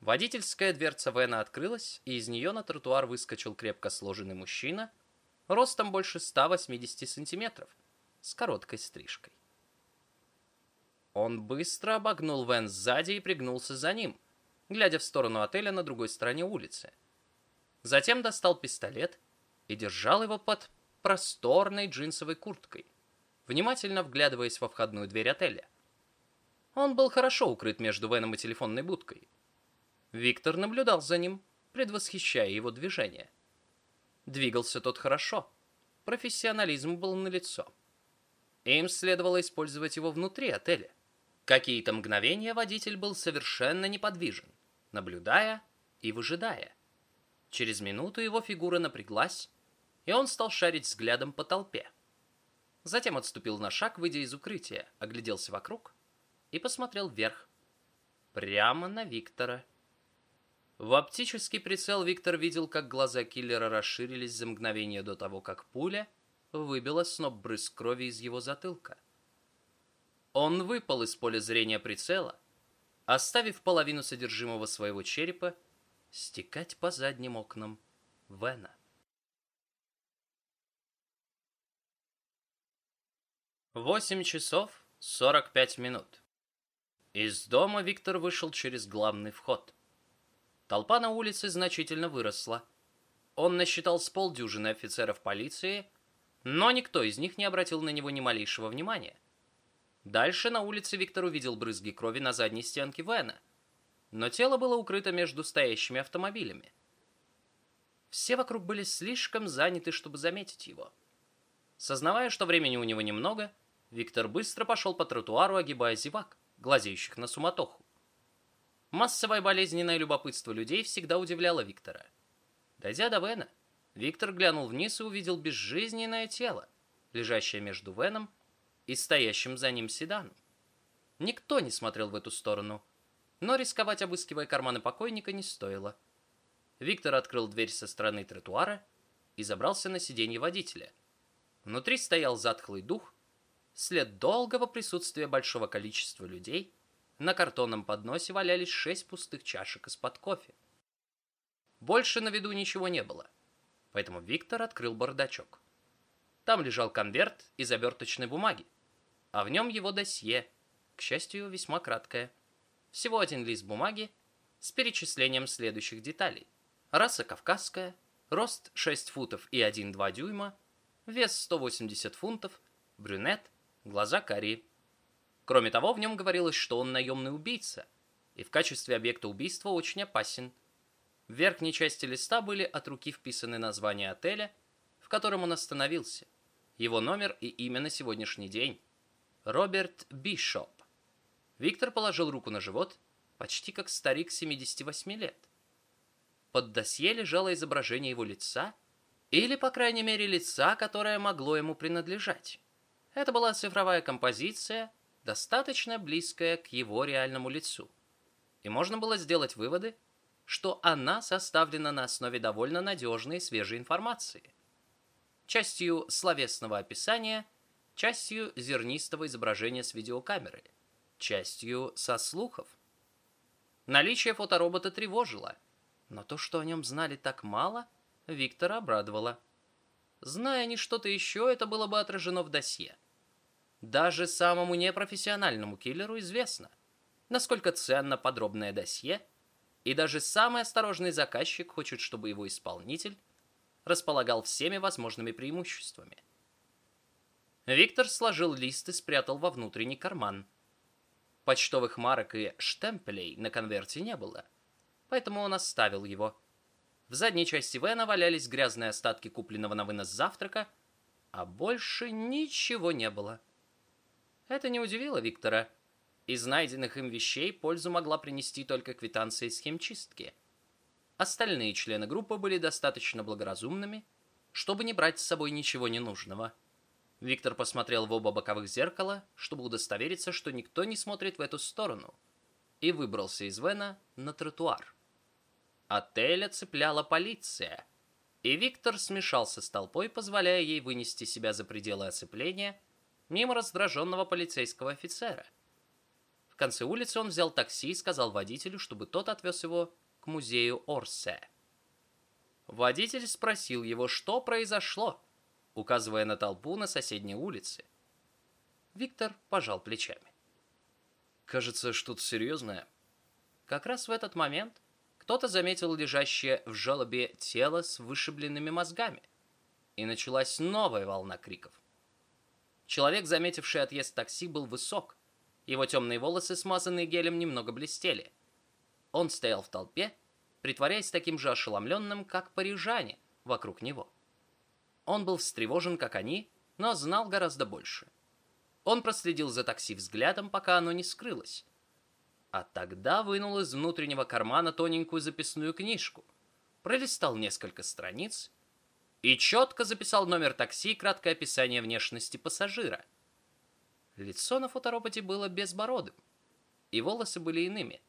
Водительская дверца Вена открылась, и из нее на тротуар выскочил крепко сложенный мужчина, ростом больше 180 сантиметров, с короткой стрижкой. Он быстро обогнул Вен сзади и пригнулся за ним, глядя в сторону отеля на другой стороне улицы. Затем достал пистолет и держал его под просторной джинсовой курткой, внимательно вглядываясь во входную дверь отеля. Он был хорошо укрыт между Веном и телефонной будкой. Виктор наблюдал за ним, предвосхищая его движение. Двигался тот хорошо. Профессионализм был налицо. Им следовало использовать его внутри отеля. Какие-то мгновения водитель был совершенно неподвижен, наблюдая и выжидая. Через минуту его фигура напряглась, и он стал шарить взглядом по толпе. Затем отступил на шаг, выйдя из укрытия, огляделся вокруг и посмотрел вверх. Прямо на Виктора. В оптический прицел Виктор видел, как глаза киллера расширились за мгновение до того, как пуля выбила сноп брызг крови из его затылка. Он выпал из поля зрения прицела, оставив половину содержимого своего черепа стекать по задним окнам Вена. Восемь часов сорок пять минут. Из дома Виктор вышел через главный вход. Толпа на улице значительно выросла. Он насчитал с полдюжины офицеров полиции, но никто из них не обратил на него ни малейшего внимания. Дальше на улице Виктор увидел брызги крови на задней стенке Вена, но тело было укрыто между стоящими автомобилями. Все вокруг были слишком заняты, чтобы заметить его. Сознавая, что времени у него немного, Виктор быстро пошел по тротуару, огибая зевак, глазеющих на суматоху. Массовое болезненное любопытство людей всегда удивляло Виктора. Дойдя до Вена, Виктор глянул вниз и увидел безжизненное тело, лежащее между Веном и стоящим за ним седаном. Никто не смотрел в эту сторону, но рисковать, обыскивая карманы покойника, не стоило. Виктор открыл дверь со стороны тротуара и забрался на сиденье водителя. Внутри стоял затхлый дух, след долгого присутствия большого количества людей. На картонном подносе валялись шесть пустых чашек из-под кофе. Больше на виду ничего не было, поэтому Виктор открыл бардачок. Там лежал конверт из оберточной бумаги, а в нем его досье, к счастью, весьма краткое. Всего один лист бумаги с перечислением следующих деталей. Раса кавказская, рост 6 футов и 1,2 дюйма, вес 180 фунтов, брюнет, глаза карие. Кроме того, в нем говорилось, что он наемный убийца, и в качестве объекта убийства очень опасен. В верхней части листа были от руки вписаны названия отеля, в котором он остановился, его номер и имя на сегодняшний день. Роберт Бишоп. Виктор положил руку на живот, почти как старик 78 лет. Под досье лежало изображение его лица, или, по крайней мере, лица, которое могло ему принадлежать. Это была цифровая композиция, достаточно близкая к его реальному лицу. И можно было сделать выводы, что она составлена на основе довольно надежной и свежей информации. Частью словесного описания, частью зернистого изображения с видеокамеры, частью со слухов. Наличие фоторобота тревожило – но то, что о нем знали так мало, Виктора обрадовало. Зная они что-то еще, это было бы отражено в досье. Даже самому непрофессиональному киллеру известно, насколько ценно подробное досье, и даже самый осторожный заказчик хочет, чтобы его исполнитель располагал всеми возможными преимуществами. Виктор сложил лист и спрятал во внутренний карман. Почтовых марок и штемпелей на конверте не было – поэтому он оставил его. В задней части Вена валялись грязные остатки купленного на вынос завтрака, а больше ничего не было. Это не удивило Виктора. Из найденных им вещей пользу могла принести только квитанция из химчистки. Остальные члены группы были достаточно благоразумными, чтобы не брать с собой ничего ненужного. Виктор посмотрел в оба боковых зеркала, чтобы удостовериться, что никто не смотрит в эту сторону, и выбрался из Вена на тротуар. Отеля цепляла полиция, и Виктор смешался с толпой, позволяя ей вынести себя за пределы оцепления мимо раздраженного полицейского офицера. В конце улицы он взял такси и сказал водителю, чтобы тот отвез его к музею Орсе. Водитель спросил его, что произошло, указывая на толпу на соседней улице. Виктор пожал плечами. «Кажется, что-то серьезное». Как раз в этот момент кто-то заметил лежащее в желобе тело с вышибленными мозгами. И началась новая волна криков. Человек, заметивший отъезд такси, был высок. Его темные волосы, смазанные гелем, немного блестели. Он стоял в толпе, притворяясь таким же ошеломленным, как парижане вокруг него. Он был встревожен, как они, но знал гораздо больше. Он проследил за такси взглядом, пока оно не скрылось, а тогда вынул из внутреннего кармана тоненькую записную книжку, пролистал несколько страниц и четко записал номер такси и краткое описание внешности пассажира. Лицо на фотороботе было безбородым, и волосы были иными,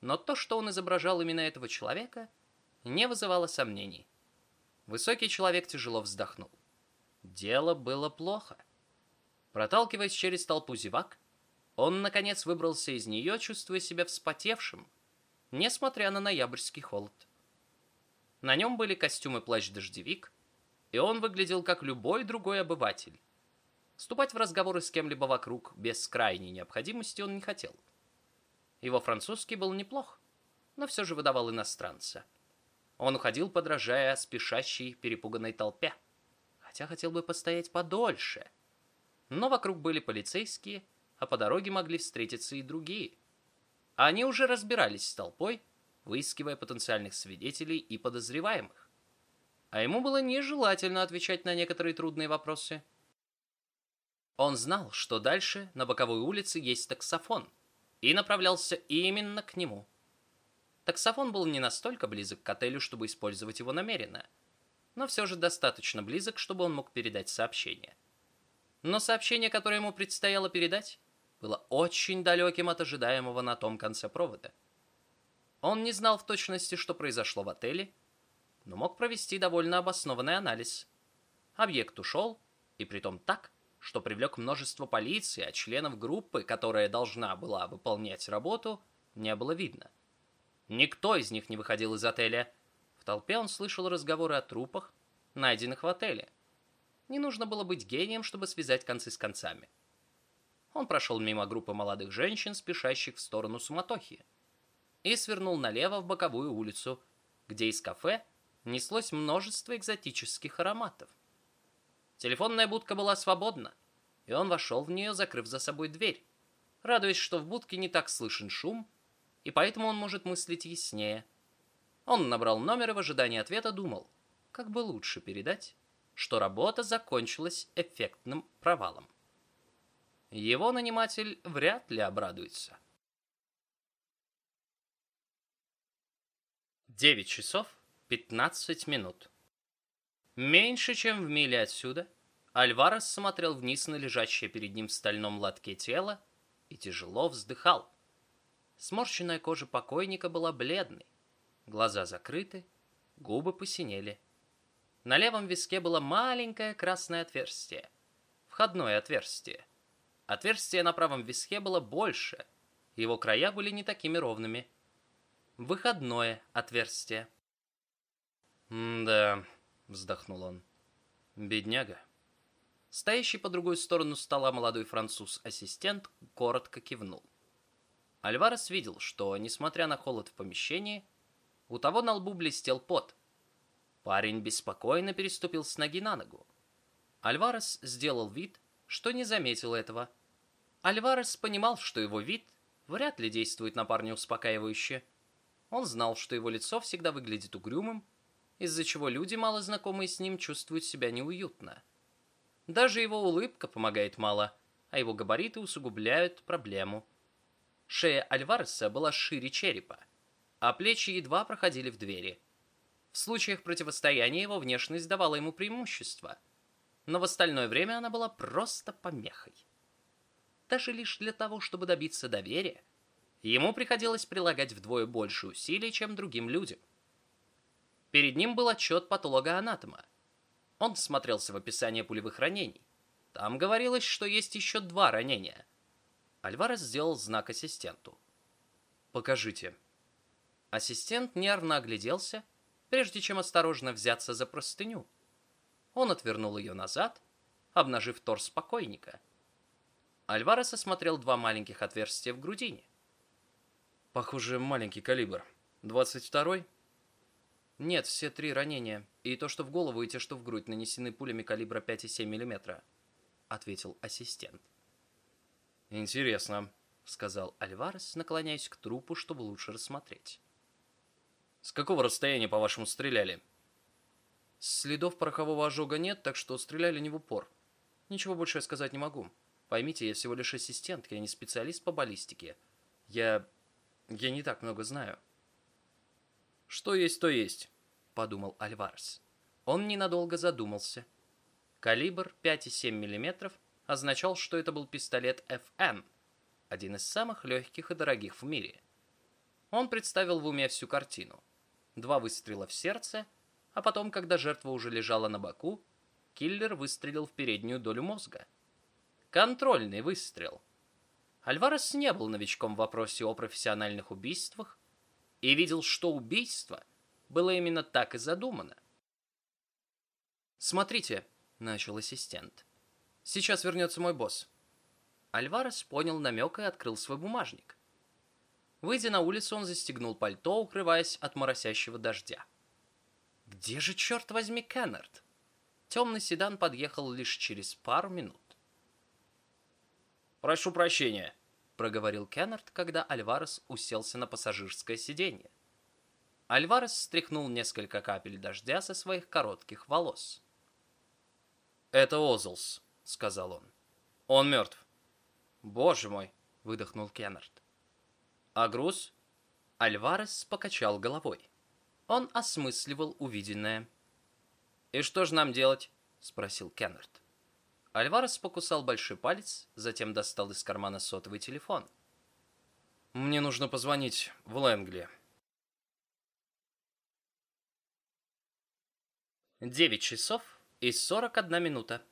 но то, что он изображал именно этого человека, не вызывало сомнений. Высокий человек тяжело вздохнул. Дело было плохо. Проталкиваясь через толпу зевак, он, наконец, выбрался из нее, чувствуя себя вспотевшим, несмотря на ноябрьский холод. На нем были костюмы плащ-дождевик, и он выглядел как любой другой обыватель. Вступать в разговоры с кем-либо вокруг без крайней необходимости он не хотел. Его французский был неплох, но все же выдавал иностранца. Он уходил, подражая спешащей перепуганной толпе, хотя хотел бы постоять подольше. Но вокруг были полицейские, а по дороге могли встретиться и другие. Они уже разбирались с толпой, выискивая потенциальных свидетелей и подозреваемых. А ему было нежелательно отвечать на некоторые трудные вопросы. Он знал, что дальше на боковой улице есть таксофон, и направлялся именно к нему. Таксофон был не настолько близок к отелю, чтобы использовать его намеренно, но все же достаточно близок, чтобы он мог передать сообщение. Но сообщение, которое ему предстояло передать, было очень далеким от ожидаемого на том конце провода. Он не знал в точности, что произошло в отеле, но мог провести довольно обоснованный анализ. Объект ушел, и притом так, что привлек множество полиции, а членов группы, которая должна была выполнять работу, не было видно. Никто из них не выходил из отеля. В толпе он слышал разговоры о трупах, найденных в отеле. Не нужно было быть гением, чтобы связать концы с концами. Он прошел мимо группы молодых женщин, спешащих в сторону суматохи и свернул налево в боковую улицу, где из кафе неслось множество экзотических ароматов. Телефонная будка была свободна, и он вошел в нее, закрыв за собой дверь, радуясь, что в будке не так слышен шум, и поэтому он может мыслить яснее. Он набрал номер и в ожидании ответа думал, как бы лучше передать, что работа закончилась эффектным провалом. Его наниматель вряд ли обрадуется. 9 часов 15 минут. Меньше, чем в миле отсюда, Альварес смотрел вниз на лежащее перед ним в стальном лотке тело и тяжело вздыхал. Сморщенная кожа покойника была бледной, глаза закрыты, губы посинели. На левом виске было маленькое красное отверстие, входное отверстие. Отверстие на правом виске было больше, его края были не такими ровными – выходное отверстие. «Да», — вздохнул он, — «бедняга». Стоящий по другую сторону стола молодой француз-ассистент коротко кивнул. Альварес видел, что, несмотря на холод в помещении, у того на лбу блестел пот. Парень беспокойно переступил с ноги на ногу. Альварес сделал вид, что не заметил этого. Альварес понимал, что его вид вряд ли действует на парня успокаивающе, он знал, что его лицо всегда выглядит угрюмым, из-за чего люди, мало знакомые с ним, чувствуют себя неуютно. Даже его улыбка помогает мало, а его габариты усугубляют проблему. Шея Альвареса была шире черепа, а плечи едва проходили в двери. В случаях противостояния его внешность давала ему преимущество, но в остальное время она была просто помехой. Даже лишь для того, чтобы добиться доверия, ему приходилось прилагать вдвое больше усилий, чем другим людям. Перед ним был отчет патолога-анатома. Он смотрелся в описание пулевых ранений. Там говорилось, что есть еще два ранения. Альварес сделал знак ассистенту. «Покажите». Ассистент нервно огляделся, прежде чем осторожно взяться за простыню. Он отвернул ее назад, обнажив торс покойника. Альварес осмотрел два маленьких отверстия в грудине. Похоже, маленький калибр. 22-й? Нет, все три ранения. И то, что в голову, и те, что в грудь, нанесены пулями калибра 5,7 мм. Ответил ассистент. Интересно, сказал Альварес, наклоняясь к трупу, чтобы лучше рассмотреть. С какого расстояния, по-вашему, стреляли? Следов порохового ожога нет, так что стреляли не в упор. Ничего больше я сказать не могу. Поймите, я всего лишь ассистент, я не специалист по баллистике. Я я не так много знаю. Что есть, то есть, подумал Альварес. Он ненадолго задумался. Калибр 5,7 мм означал, что это был пистолет FN, один из самых легких и дорогих в мире. Он представил в уме всю картину. Два выстрела в сердце, а потом, когда жертва уже лежала на боку, киллер выстрелил в переднюю долю мозга. Контрольный выстрел — Альварес не был новичком в вопросе о профессиональных убийствах и видел, что убийство было именно так и задумано. «Смотрите», — начал ассистент. «Сейчас вернется мой босс». Альварес понял намек и открыл свой бумажник. Выйдя на улицу, он застегнул пальто, укрываясь от моросящего дождя. Где же, черт возьми, Кеннард? Темный седан подъехал лишь через пару минут. «Прошу прощения», — проговорил Кеннард, когда Альварес уселся на пассажирское сиденье. Альварес стряхнул несколько капель дождя со своих коротких волос. «Это Озлс», — сказал он. «Он мертв». «Боже мой!» — выдохнул Кеннард. «А груз?» Альварес покачал головой. Он осмысливал увиденное. «И что же нам делать?» — спросил Кеннард. Альварес покусал большой палец, затем достал из кармана сотовый телефон. «Мне нужно позвонить в Лэнгли». Девять часов и сорок одна минута.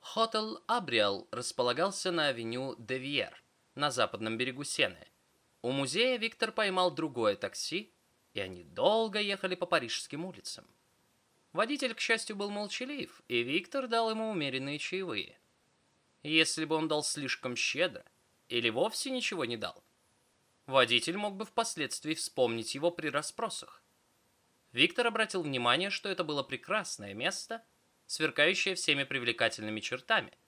Хотел Абриал располагался на авеню Девьер, на западном берегу Сены. У музея Виктор поймал другое такси, и они долго ехали по парижским улицам. Водитель, к счастью, был молчалив, и Виктор дал ему умеренные чаевые. Если бы он дал слишком щедро, или вовсе ничего не дал, водитель мог бы впоследствии вспомнить его при расспросах. Виктор обратил внимание, что это было прекрасное место, сверкающее всеми привлекательными чертами,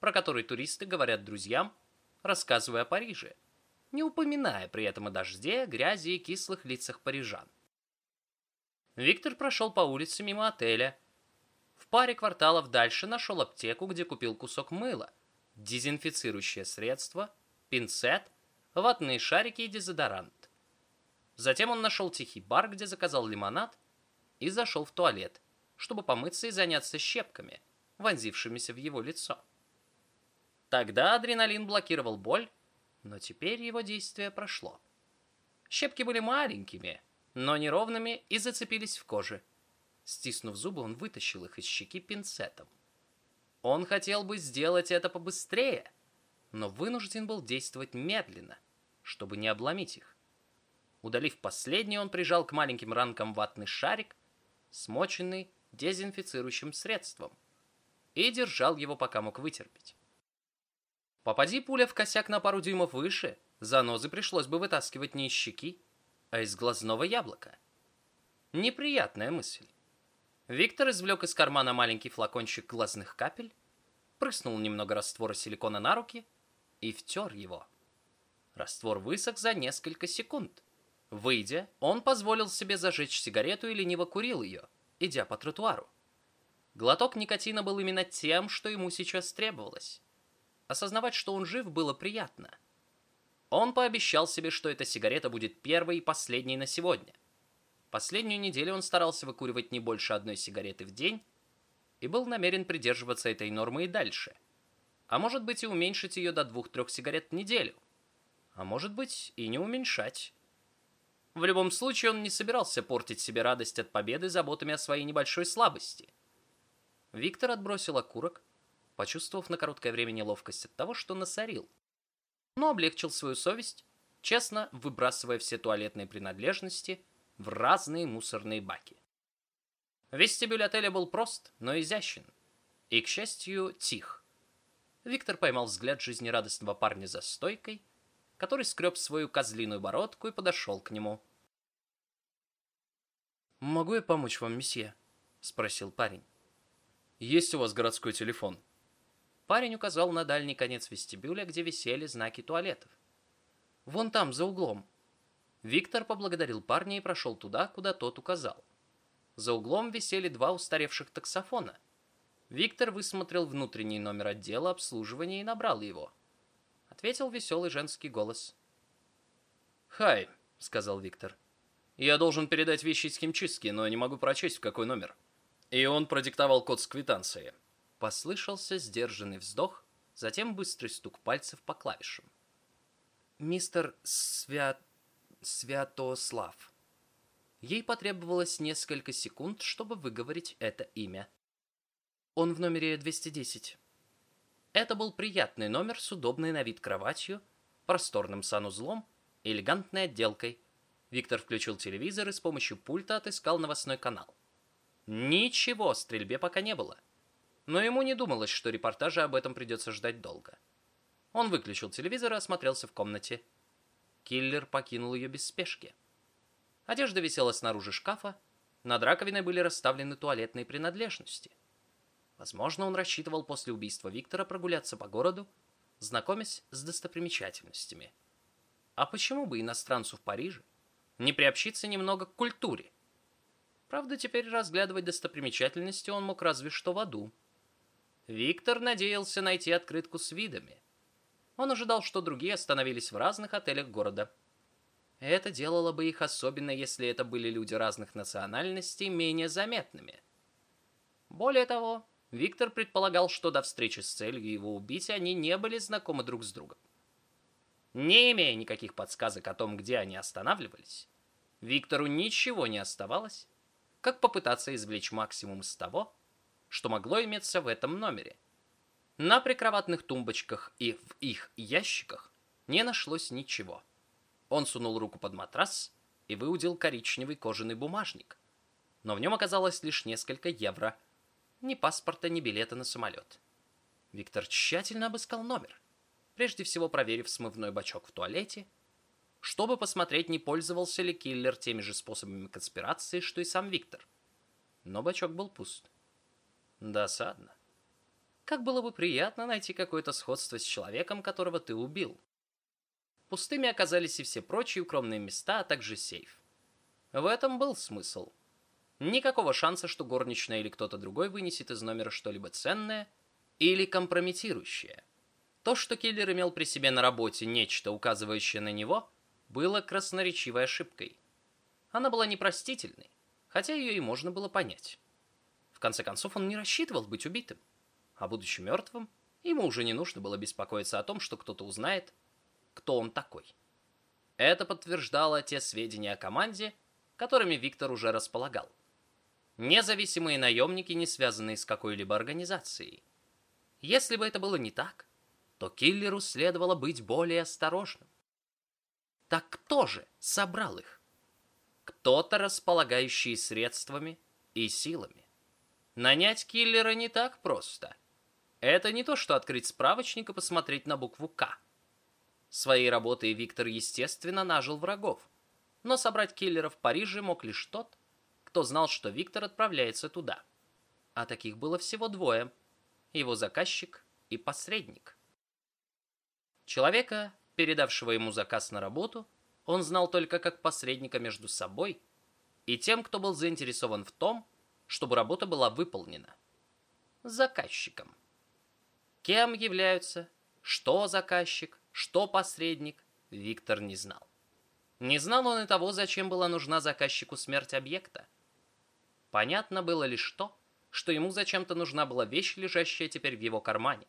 про которые туристы говорят друзьям, рассказывая о Париже – не упоминая при этом о дожде, грязи и кислых лицах парижан. Виктор прошел по улице мимо отеля. В паре кварталов дальше нашел аптеку, где купил кусок мыла, дезинфицирующее средство, пинцет, ватные шарики и дезодорант. Затем он нашел тихий бар, где заказал лимонад, и зашел в туалет, чтобы помыться и заняться щепками, вонзившимися в его лицо. Тогда адреналин блокировал боль, но теперь его действие прошло. Щепки были маленькими, но неровными и зацепились в коже. Стиснув зубы, он вытащил их из щеки пинцетом. Он хотел бы сделать это побыстрее, но вынужден был действовать медленно, чтобы не обломить их. Удалив последний, он прижал к маленьким ранкам ватный шарик, смоченный дезинфицирующим средством, и держал его, пока мог вытерпеть. Попади пуля в косяк на пару дюймов выше, занозы пришлось бы вытаскивать не из щеки, а из глазного яблока. Неприятная мысль. Виктор извлек из кармана маленький флакончик глазных капель, прыснул немного раствора силикона на руки и втер его. Раствор высох за несколько секунд. Выйдя, он позволил себе зажечь сигарету и лениво курил ее, идя по тротуару. Глоток никотина был именно тем, что ему сейчас требовалось. Осознавать, что он жив, было приятно. Он пообещал себе, что эта сигарета будет первой и последней на сегодня. Последнюю неделю он старался выкуривать не больше одной сигареты в день и был намерен придерживаться этой нормы и дальше. А может быть и уменьшить ее до двух-трех сигарет в неделю. А может быть и не уменьшать. В любом случае он не собирался портить себе радость от победы заботами о своей небольшой слабости. Виктор отбросил окурок, почувствовав на короткое время неловкость от того, что насорил. Но облегчил свою совесть, честно выбрасывая все туалетные принадлежности в разные мусорные баки. Вестибюль отеля был прост, но изящен. И, к счастью, тих. Виктор поймал взгляд жизнерадостного парня за стойкой, который скреб свою козлиную бородку и подошел к нему. «Могу я помочь вам, месье?» — спросил парень. «Есть у вас городской телефон?» Парень указал на дальний конец вестибюля, где висели знаки туалетов. «Вон там, за углом». Виктор поблагодарил парня и прошел туда, куда тот указал. За углом висели два устаревших таксофона. Виктор высмотрел внутренний номер отдела обслуживания и набрал его. Ответил веселый женский голос. «Хай», — сказал Виктор. «Я должен передать вещи из химчистки, но не могу прочесть, в какой номер». И он продиктовал код с квитанцией. Послышался сдержанный вздох, затем быстрый стук пальцев по клавишам. «Мистер Свят... Святослав». Ей потребовалось несколько секунд, чтобы выговорить это имя. Он в номере 210. Это был приятный номер с удобной на вид кроватью, просторным санузлом, элегантной отделкой, Виктор включил телевизор и с помощью пульта отыскал новостной канал. Ничего о стрельбе пока не было. Но ему не думалось, что репортажа об этом придется ждать долго. Он выключил телевизор и осмотрелся в комнате. Киллер покинул ее без спешки. Одежда висела снаружи шкафа, над раковиной были расставлены туалетные принадлежности. Возможно, он рассчитывал после убийства Виктора прогуляться по городу, знакомясь с достопримечательностями. А почему бы иностранцу в Париже не приобщиться немного к культуре? Правда, теперь разглядывать достопримечательности он мог разве что в аду. Виктор надеялся найти открытку с видами. Он ожидал, что другие остановились в разных отелях города. Это делало бы их, особенно если это были люди разных национальностей, менее заметными. Более того, Виктор предполагал, что до встречи с целью его убить они не были знакомы друг с другом. Не имея никаких подсказок о том, где они останавливались, Виктору ничего не оставалось, как попытаться извлечь максимум из того, что могло иметься в этом номере. На прикроватных тумбочках и в их ящиках не нашлось ничего. Он сунул руку под матрас и выудил коричневый кожаный бумажник. Но в нем оказалось лишь несколько евро. Ни паспорта, ни билета на самолет. Виктор тщательно обыскал номер, прежде всего проверив смывной бачок в туалете, чтобы посмотреть, не пользовался ли киллер теми же способами конспирации, что и сам Виктор. Но бачок был пуст. Досадно. Как было бы приятно найти какое-то сходство с человеком, которого ты убил. Пустыми оказались и все прочие укромные места, а также сейф. В этом был смысл. Никакого шанса, что горничная или кто-то другой вынесет из номера что-либо ценное или компрометирующее. То, что киллер имел при себе на работе нечто, указывающее на него, было красноречивой ошибкой. Она была непростительной, хотя ее и можно было понять. В конце концов, он не рассчитывал быть убитым. А будучи мертвым, ему уже не нужно было беспокоиться о том, что кто-то узнает, кто он такой. Это подтверждало те сведения о команде, которыми Виктор уже располагал. Независимые наемники, не связанные с какой-либо организацией. Если бы это было не так, то киллеру следовало быть более осторожным. Так кто же собрал их? Кто-то, располагающий средствами и силами. Нанять киллера не так просто. Это не то, что открыть справочник и посмотреть на букву «К». Своей работой Виктор, естественно, нажил врагов. Но собрать киллера в Париже мог лишь тот, кто знал, что Виктор отправляется туда. А таких было всего двое. Его заказчик и посредник. Человека, передавшего ему заказ на работу, он знал только как посредника между собой и тем, кто был заинтересован в том, чтобы работа была выполнена. Заказчиком. Кем являются, что заказчик, что посредник, Виктор не знал. Не знал он и того, зачем была нужна заказчику смерть объекта. Понятно было лишь то, что ему зачем-то нужна была вещь, лежащая теперь в его кармане.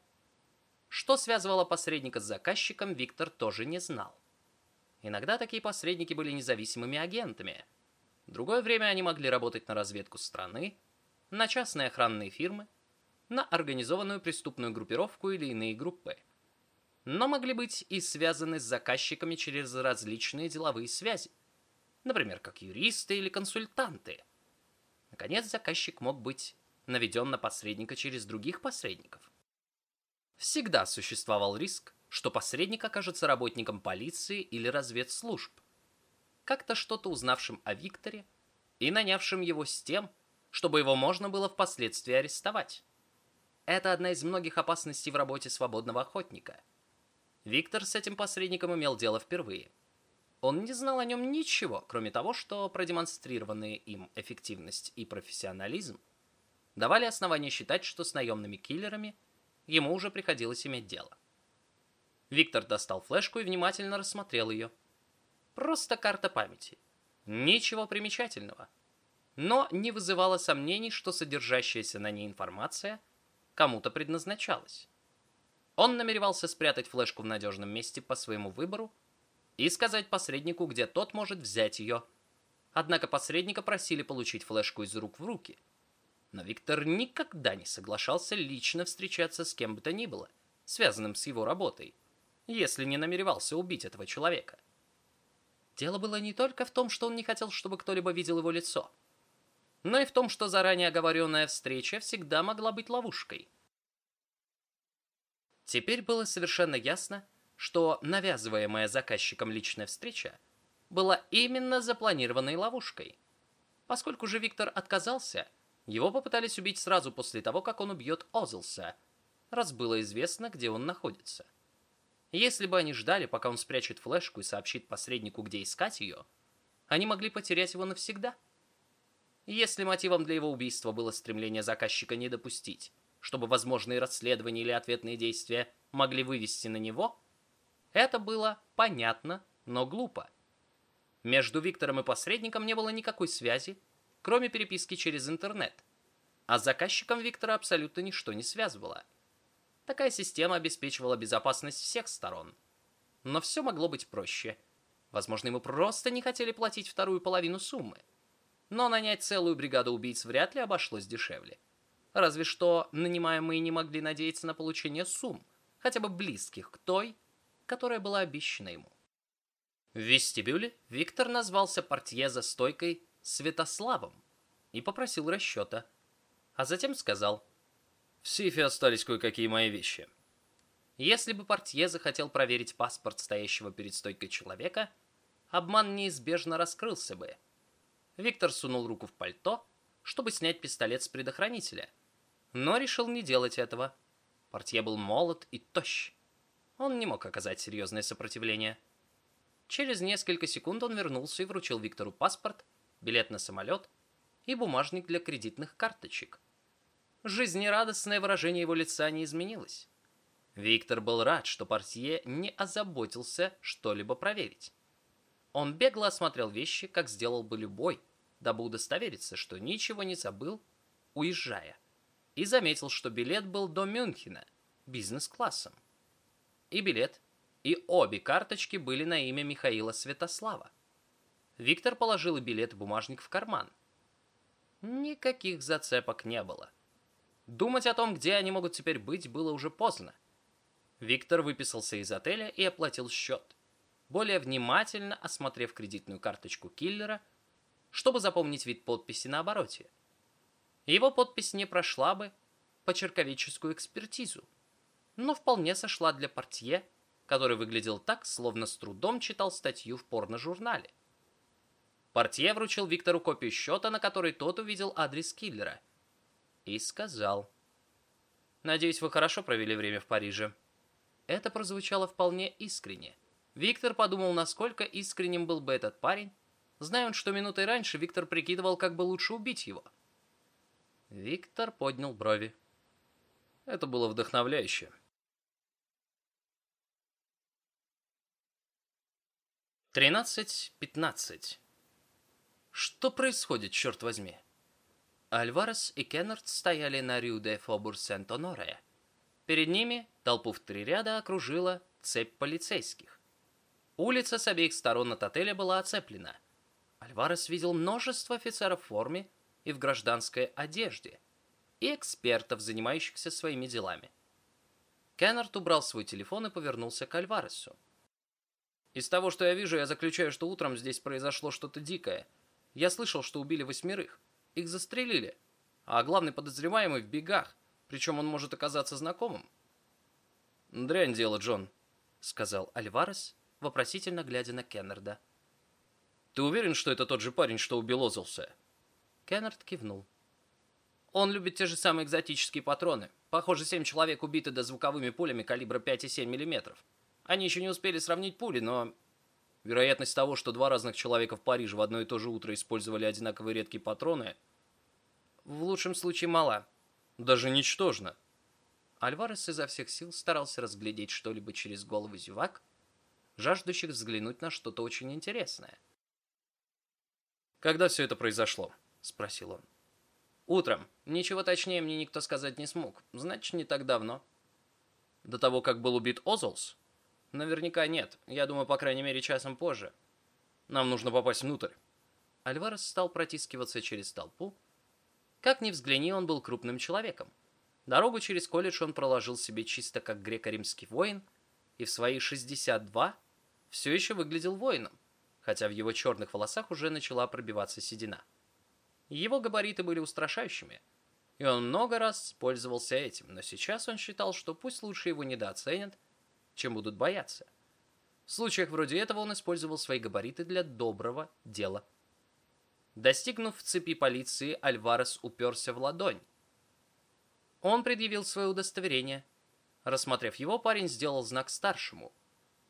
Что связывало посредника с заказчиком, Виктор тоже не знал. Иногда такие посредники были независимыми агентами – Другое время они могли работать на разведку страны, на частные охранные фирмы, на организованную преступную группировку или иные группы. Но могли быть и связаны с заказчиками через различные деловые связи, например, как юристы или консультанты. Наконец, заказчик мог быть наведен на посредника через других посредников. Всегда существовал риск, что посредник окажется работником полиции или разведслужб, как-то что-то узнавшим о Викторе и нанявшим его с тем, чтобы его можно было впоследствии арестовать. Это одна из многих опасностей в работе свободного охотника. Виктор с этим посредником имел дело впервые. Он не знал о нем ничего, кроме того, что продемонстрированные им эффективность и профессионализм давали основания считать, что с наемными киллерами ему уже приходилось иметь дело. Виктор достал флешку и внимательно рассмотрел ее – Просто карта памяти. Ничего примечательного. Но не вызывало сомнений, что содержащаяся на ней информация кому-то предназначалась. Он намеревался спрятать флешку в надежном месте по своему выбору и сказать посреднику, где тот может взять ее. Однако посредника просили получить флешку из рук в руки. Но Виктор никогда не соглашался лично встречаться с кем бы то ни было, связанным с его работой, если не намеревался убить этого человека. Дело было не только в том, что он не хотел, чтобы кто-либо видел его лицо, но и в том, что заранее оговоренная встреча всегда могла быть ловушкой. Теперь было совершенно ясно, что навязываемая заказчиком личная встреча была именно запланированной ловушкой. Поскольку же Виктор отказался, его попытались убить сразу после того, как он убьет Озлса, раз было известно, где он находится. Если бы они ждали, пока он спрячет флешку и сообщит посреднику, где искать ее, они могли потерять его навсегда. Если мотивом для его убийства было стремление заказчика не допустить, чтобы возможные расследования или ответные действия могли вывести на него, это было понятно, но глупо. Между Виктором и посредником не было никакой связи, кроме переписки через интернет, а с заказчиком Виктора абсолютно ничто не связывало – Такая система обеспечивала безопасность всех сторон. Но все могло быть проще. Возможно, ему просто не хотели платить вторую половину суммы. Но нанять целую бригаду убийц вряд ли обошлось дешевле. Разве что нанимаемые не могли надеяться на получение сумм, хотя бы близких к той, которая была обещана ему. В вестибюле Виктор назвался портье за стойкой Святославом и попросил расчета, а затем сказал – в сейфе остались кое-какие мои вещи. Если бы портье захотел проверить паспорт стоящего перед стойкой человека, обман неизбежно раскрылся бы. Виктор сунул руку в пальто, чтобы снять пистолет с предохранителя, но решил не делать этого. Портье был молод и тощ. Он не мог оказать серьезное сопротивление. Через несколько секунд он вернулся и вручил Виктору паспорт, билет на самолет и бумажник для кредитных карточек – Жизнерадостное выражение его лица не изменилось. Виктор был рад, что портье не озаботился что-либо проверить. Он бегло осмотрел вещи, как сделал бы любой, дабы удостовериться, что ничего не забыл, уезжая, и заметил, что билет был до Мюнхена, бизнес-классом. И билет, и обе карточки были на имя Михаила Святослава. Виктор положил билет в бумажник в карман. Никаких зацепок не было. Думать о том, где они могут теперь быть, было уже поздно. Виктор выписался из отеля и оплатил счет, более внимательно осмотрев кредитную карточку киллера, чтобы запомнить вид подписи на обороте. Его подпись не прошла бы почерковическую экспертизу, но вполне сошла для портье, который выглядел так, словно с трудом читал статью в порно-журнале. Портье вручил Виктору копию счета, на которой тот увидел адрес киллера – и сказал. «Надеюсь, вы хорошо провели время в Париже». Это прозвучало вполне искренне. Виктор подумал, насколько искренним был бы этот парень, зная он, что минутой раньше Виктор прикидывал, как бы лучше убить его. Виктор поднял брови. Это было вдохновляюще. Тринадцать пятнадцать. Что происходит, черт возьми? Альварес и Кеннард стояли на Рю де Фобур Сент-Оноре. Перед ними толпу в три ряда окружила цепь полицейских. Улица с обеих сторон от отеля была оцеплена. Альварес видел множество офицеров в форме и в гражданской одежде, и экспертов, занимающихся своими делами. Кеннард убрал свой телефон и повернулся к Альваресу. «Из того, что я вижу, я заключаю, что утром здесь произошло что-то дикое. Я слышал, что убили восьмерых. Их застрелили, а главный подозреваемый в бегах, причем он может оказаться знакомым. «Дрянь дело, Джон», — сказал Альварес, вопросительно глядя на Кеннерда. «Ты уверен, что это тот же парень, что убил Озлса?» Кеннерд кивнул. «Он любит те же самые экзотические патроны. Похоже, семь человек убиты дозвуковыми пулями калибра 5,7 мм. Они еще не успели сравнить пули, но Вероятность того, что два разных человека в Париже в одно и то же утро использовали одинаковые редкие патроны, в лучшем случае мала. Даже ничтожно. Альварес изо всех сил старался разглядеть что-либо через головы зевак, жаждущих взглянуть на что-то очень интересное. «Когда все это произошло?» — спросил он. «Утром. Ничего точнее мне никто сказать не смог. Значит, не так давно». «До того, как был убит Озолс?» Наверняка нет. Я думаю, по крайней мере, часом позже. Нам нужно попасть внутрь. Альварес стал протискиваться через толпу. Как ни взгляни, он был крупным человеком. Дорогу через колледж он проложил себе чисто как греко-римский воин, и в свои 62 все еще выглядел воином, хотя в его черных волосах уже начала пробиваться седина. Его габариты были устрашающими, и он много раз пользовался этим, но сейчас он считал, что пусть лучше его недооценят, чем будут бояться. В случаях вроде этого он использовал свои габариты для доброго дела. Достигнув цепи полиции, Альварес уперся в ладонь. Он предъявил свое удостоверение. Рассмотрев его, парень сделал знак старшему.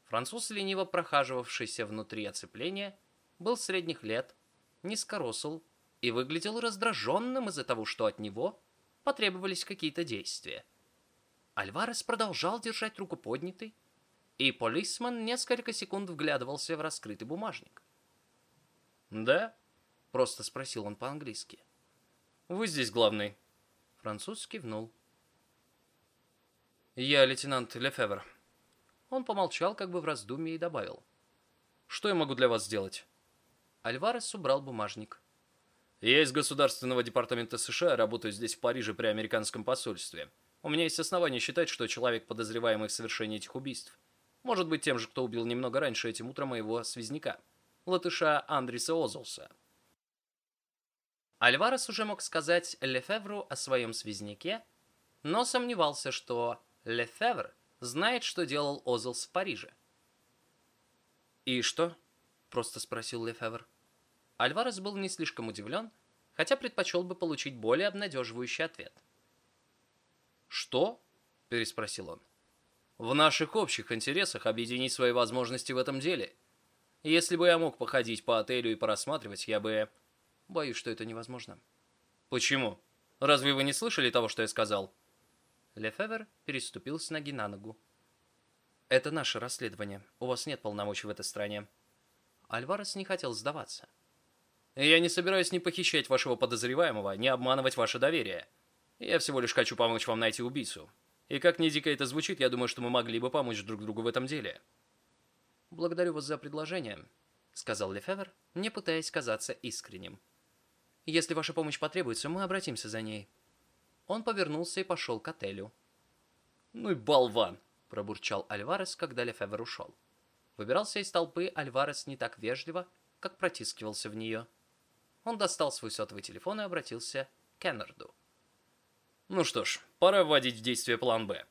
Француз, лениво прохаживавшийся внутри оцепления, был средних лет, низкоросл и выглядел раздраженным из-за того, что от него потребовались какие-то действия. Альварес продолжал держать руку поднятой, и полисман несколько секунд вглядывался в раскрытый бумажник. «Да?» — просто спросил он по-английски. «Вы здесь главный». Француз кивнул. «Я лейтенант Лефевр». Он помолчал как бы в раздумье и добавил. «Что я могу для вас сделать?» Альварес убрал бумажник. «Я из Государственного департамента США, работаю здесь в Париже при американском посольстве. У меня есть основания считать, что человек, подозреваемый в совершении этих убийств, может быть тем же, кто убил немного раньше этим утром моего связняка, латыша Андриса Озолса». Альварес уже мог сказать Лефевру о своем связняке, но сомневался, что Лефевр знает, что делал Озелс в Париже. «И что?» — просто спросил Лефевр. Альварес был не слишком удивлен, хотя предпочел бы получить более обнадеживающий ответ. «Что?» — переспросил он. «В наших общих интересах объединить свои возможности в этом деле. Если бы я мог походить по отелю и порассматривать, я бы...» Боюсь, что это невозможно. Почему? Разве вы не слышали того, что я сказал? Лефевер переступил с ноги на ногу. Это наше расследование. У вас нет полномочий в этой стране. Альварес не хотел сдаваться. Я не собираюсь ни похищать вашего подозреваемого, ни обманывать ваше доверие. Я всего лишь хочу помочь вам найти убийцу. И как ни дико это звучит, я думаю, что мы могли бы помочь друг другу в этом деле. Благодарю вас за предложение, сказал Лефевер, не пытаясь казаться искренним. Если ваша помощь потребуется, мы обратимся за ней». Он повернулся и пошел к отелю. «Ну и болван!» – пробурчал Альварес, когда Лефевер ушел. Выбирался из толпы Альварес не так вежливо, как протискивался в нее. Он достал свой сотовый телефон и обратился к Кеннерду. «Ну что ж, пора вводить в действие план «Б».